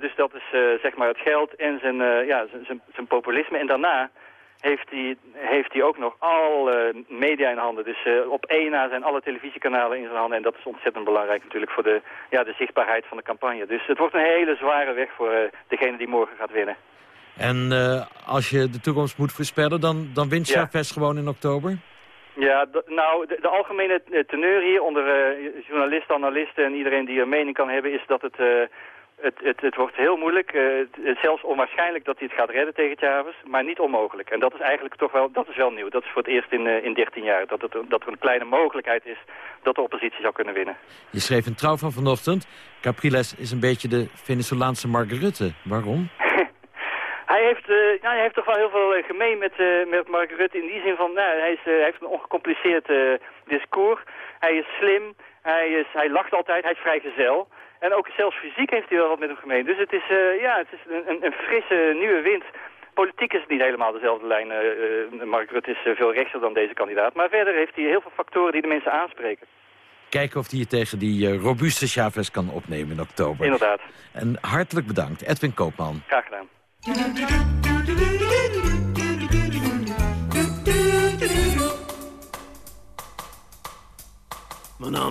Dus dat is zeg maar het geld en zijn, ja, zijn, zijn populisme. En daarna heeft hij, heeft hij ook nog alle media in handen. Dus eh, op één na zijn alle televisiekanalen in zijn handen. En dat is ontzettend belangrijk natuurlijk voor de, ja, de zichtbaarheid van de campagne. Dus het wordt een hele zware weg voor eh, degene die morgen gaat winnen. En eh, als je de toekomst moet voorspellen, dan, dan wint Ja. Chavez gewoon in oktober? Ja, nou, de, de algemene teneur hier onder journalisten, analisten en iedereen die een mening kan hebben... is dat het, het, het, het wordt heel moeilijk, eh, het- zelfs onwaarschijnlijk dat hij het gaat redden tegen Chavez, maar niet onmogelijk. En dat is eigenlijk toch wel, dat is wel nieuw. Dat is voor het eerst in, eh, in 13 jaar, dat, het, dat er een kleine mogelijkheid is dat de oppositie zou kunnen winnen. Je schreef in Trouw van vanochtend... Capriles is een beetje de Venezolaanse Mark Rutte. Waarom? Hij heeft, ja, hij heeft toch wel heel veel gemeen met, eh, met Mark Rutte in die zin van, nou, hij, is, hij heeft een ongecompliceerd discours. Hij is slim, hij, is, hij lacht altijd, hij is vrijgezel. En ook zelfs fysiek heeft hij wel wat met hem gemeen. Dus het is, eh, ja, het is een, een, een frisse nieuwe wind. Politiek is het niet helemaal dezelfde lijn. eh, eh, Mark Rutte is veel rechtser dan deze kandidaat. Maar verder heeft hij heel veel factoren die de mensen aanspreken. Kijken of hij je tegen die eh, robuuste Chavez kan opnemen in oktober. Inderdaad. En hartelijk bedankt, Edwin Koopman. Graag gedaan. Mana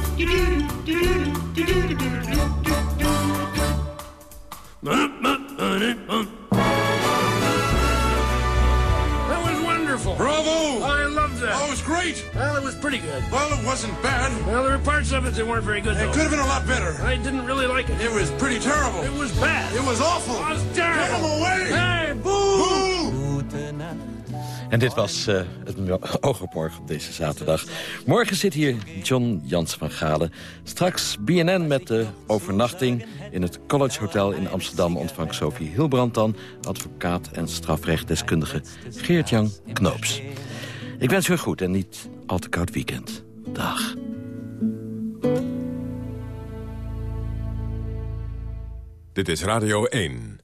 That was wonderful. Bravo! I loved that? Oh, it was great. Well, it was pretty good. Well, it wasn't bad. Well, there were parts of it that weren't very good, It though. could have been a lot better. I didn't really like it. It was pretty terrible. It was bad. It was awful. It was terrible. Get him away. Hey, boo! En dit was uh, het oog op op deze zaterdag. Morgen zit hier John Jans van Galen. Straks BNN met de overnachting. In het College Hotel in Amsterdam ontvangt Sophie Hilbrand dan... advocaat en strafrechtdeskundige Geert-Jan Knoops. Ik wens u een goed en niet al te koud weekend. Dag. Dit is Radio 1.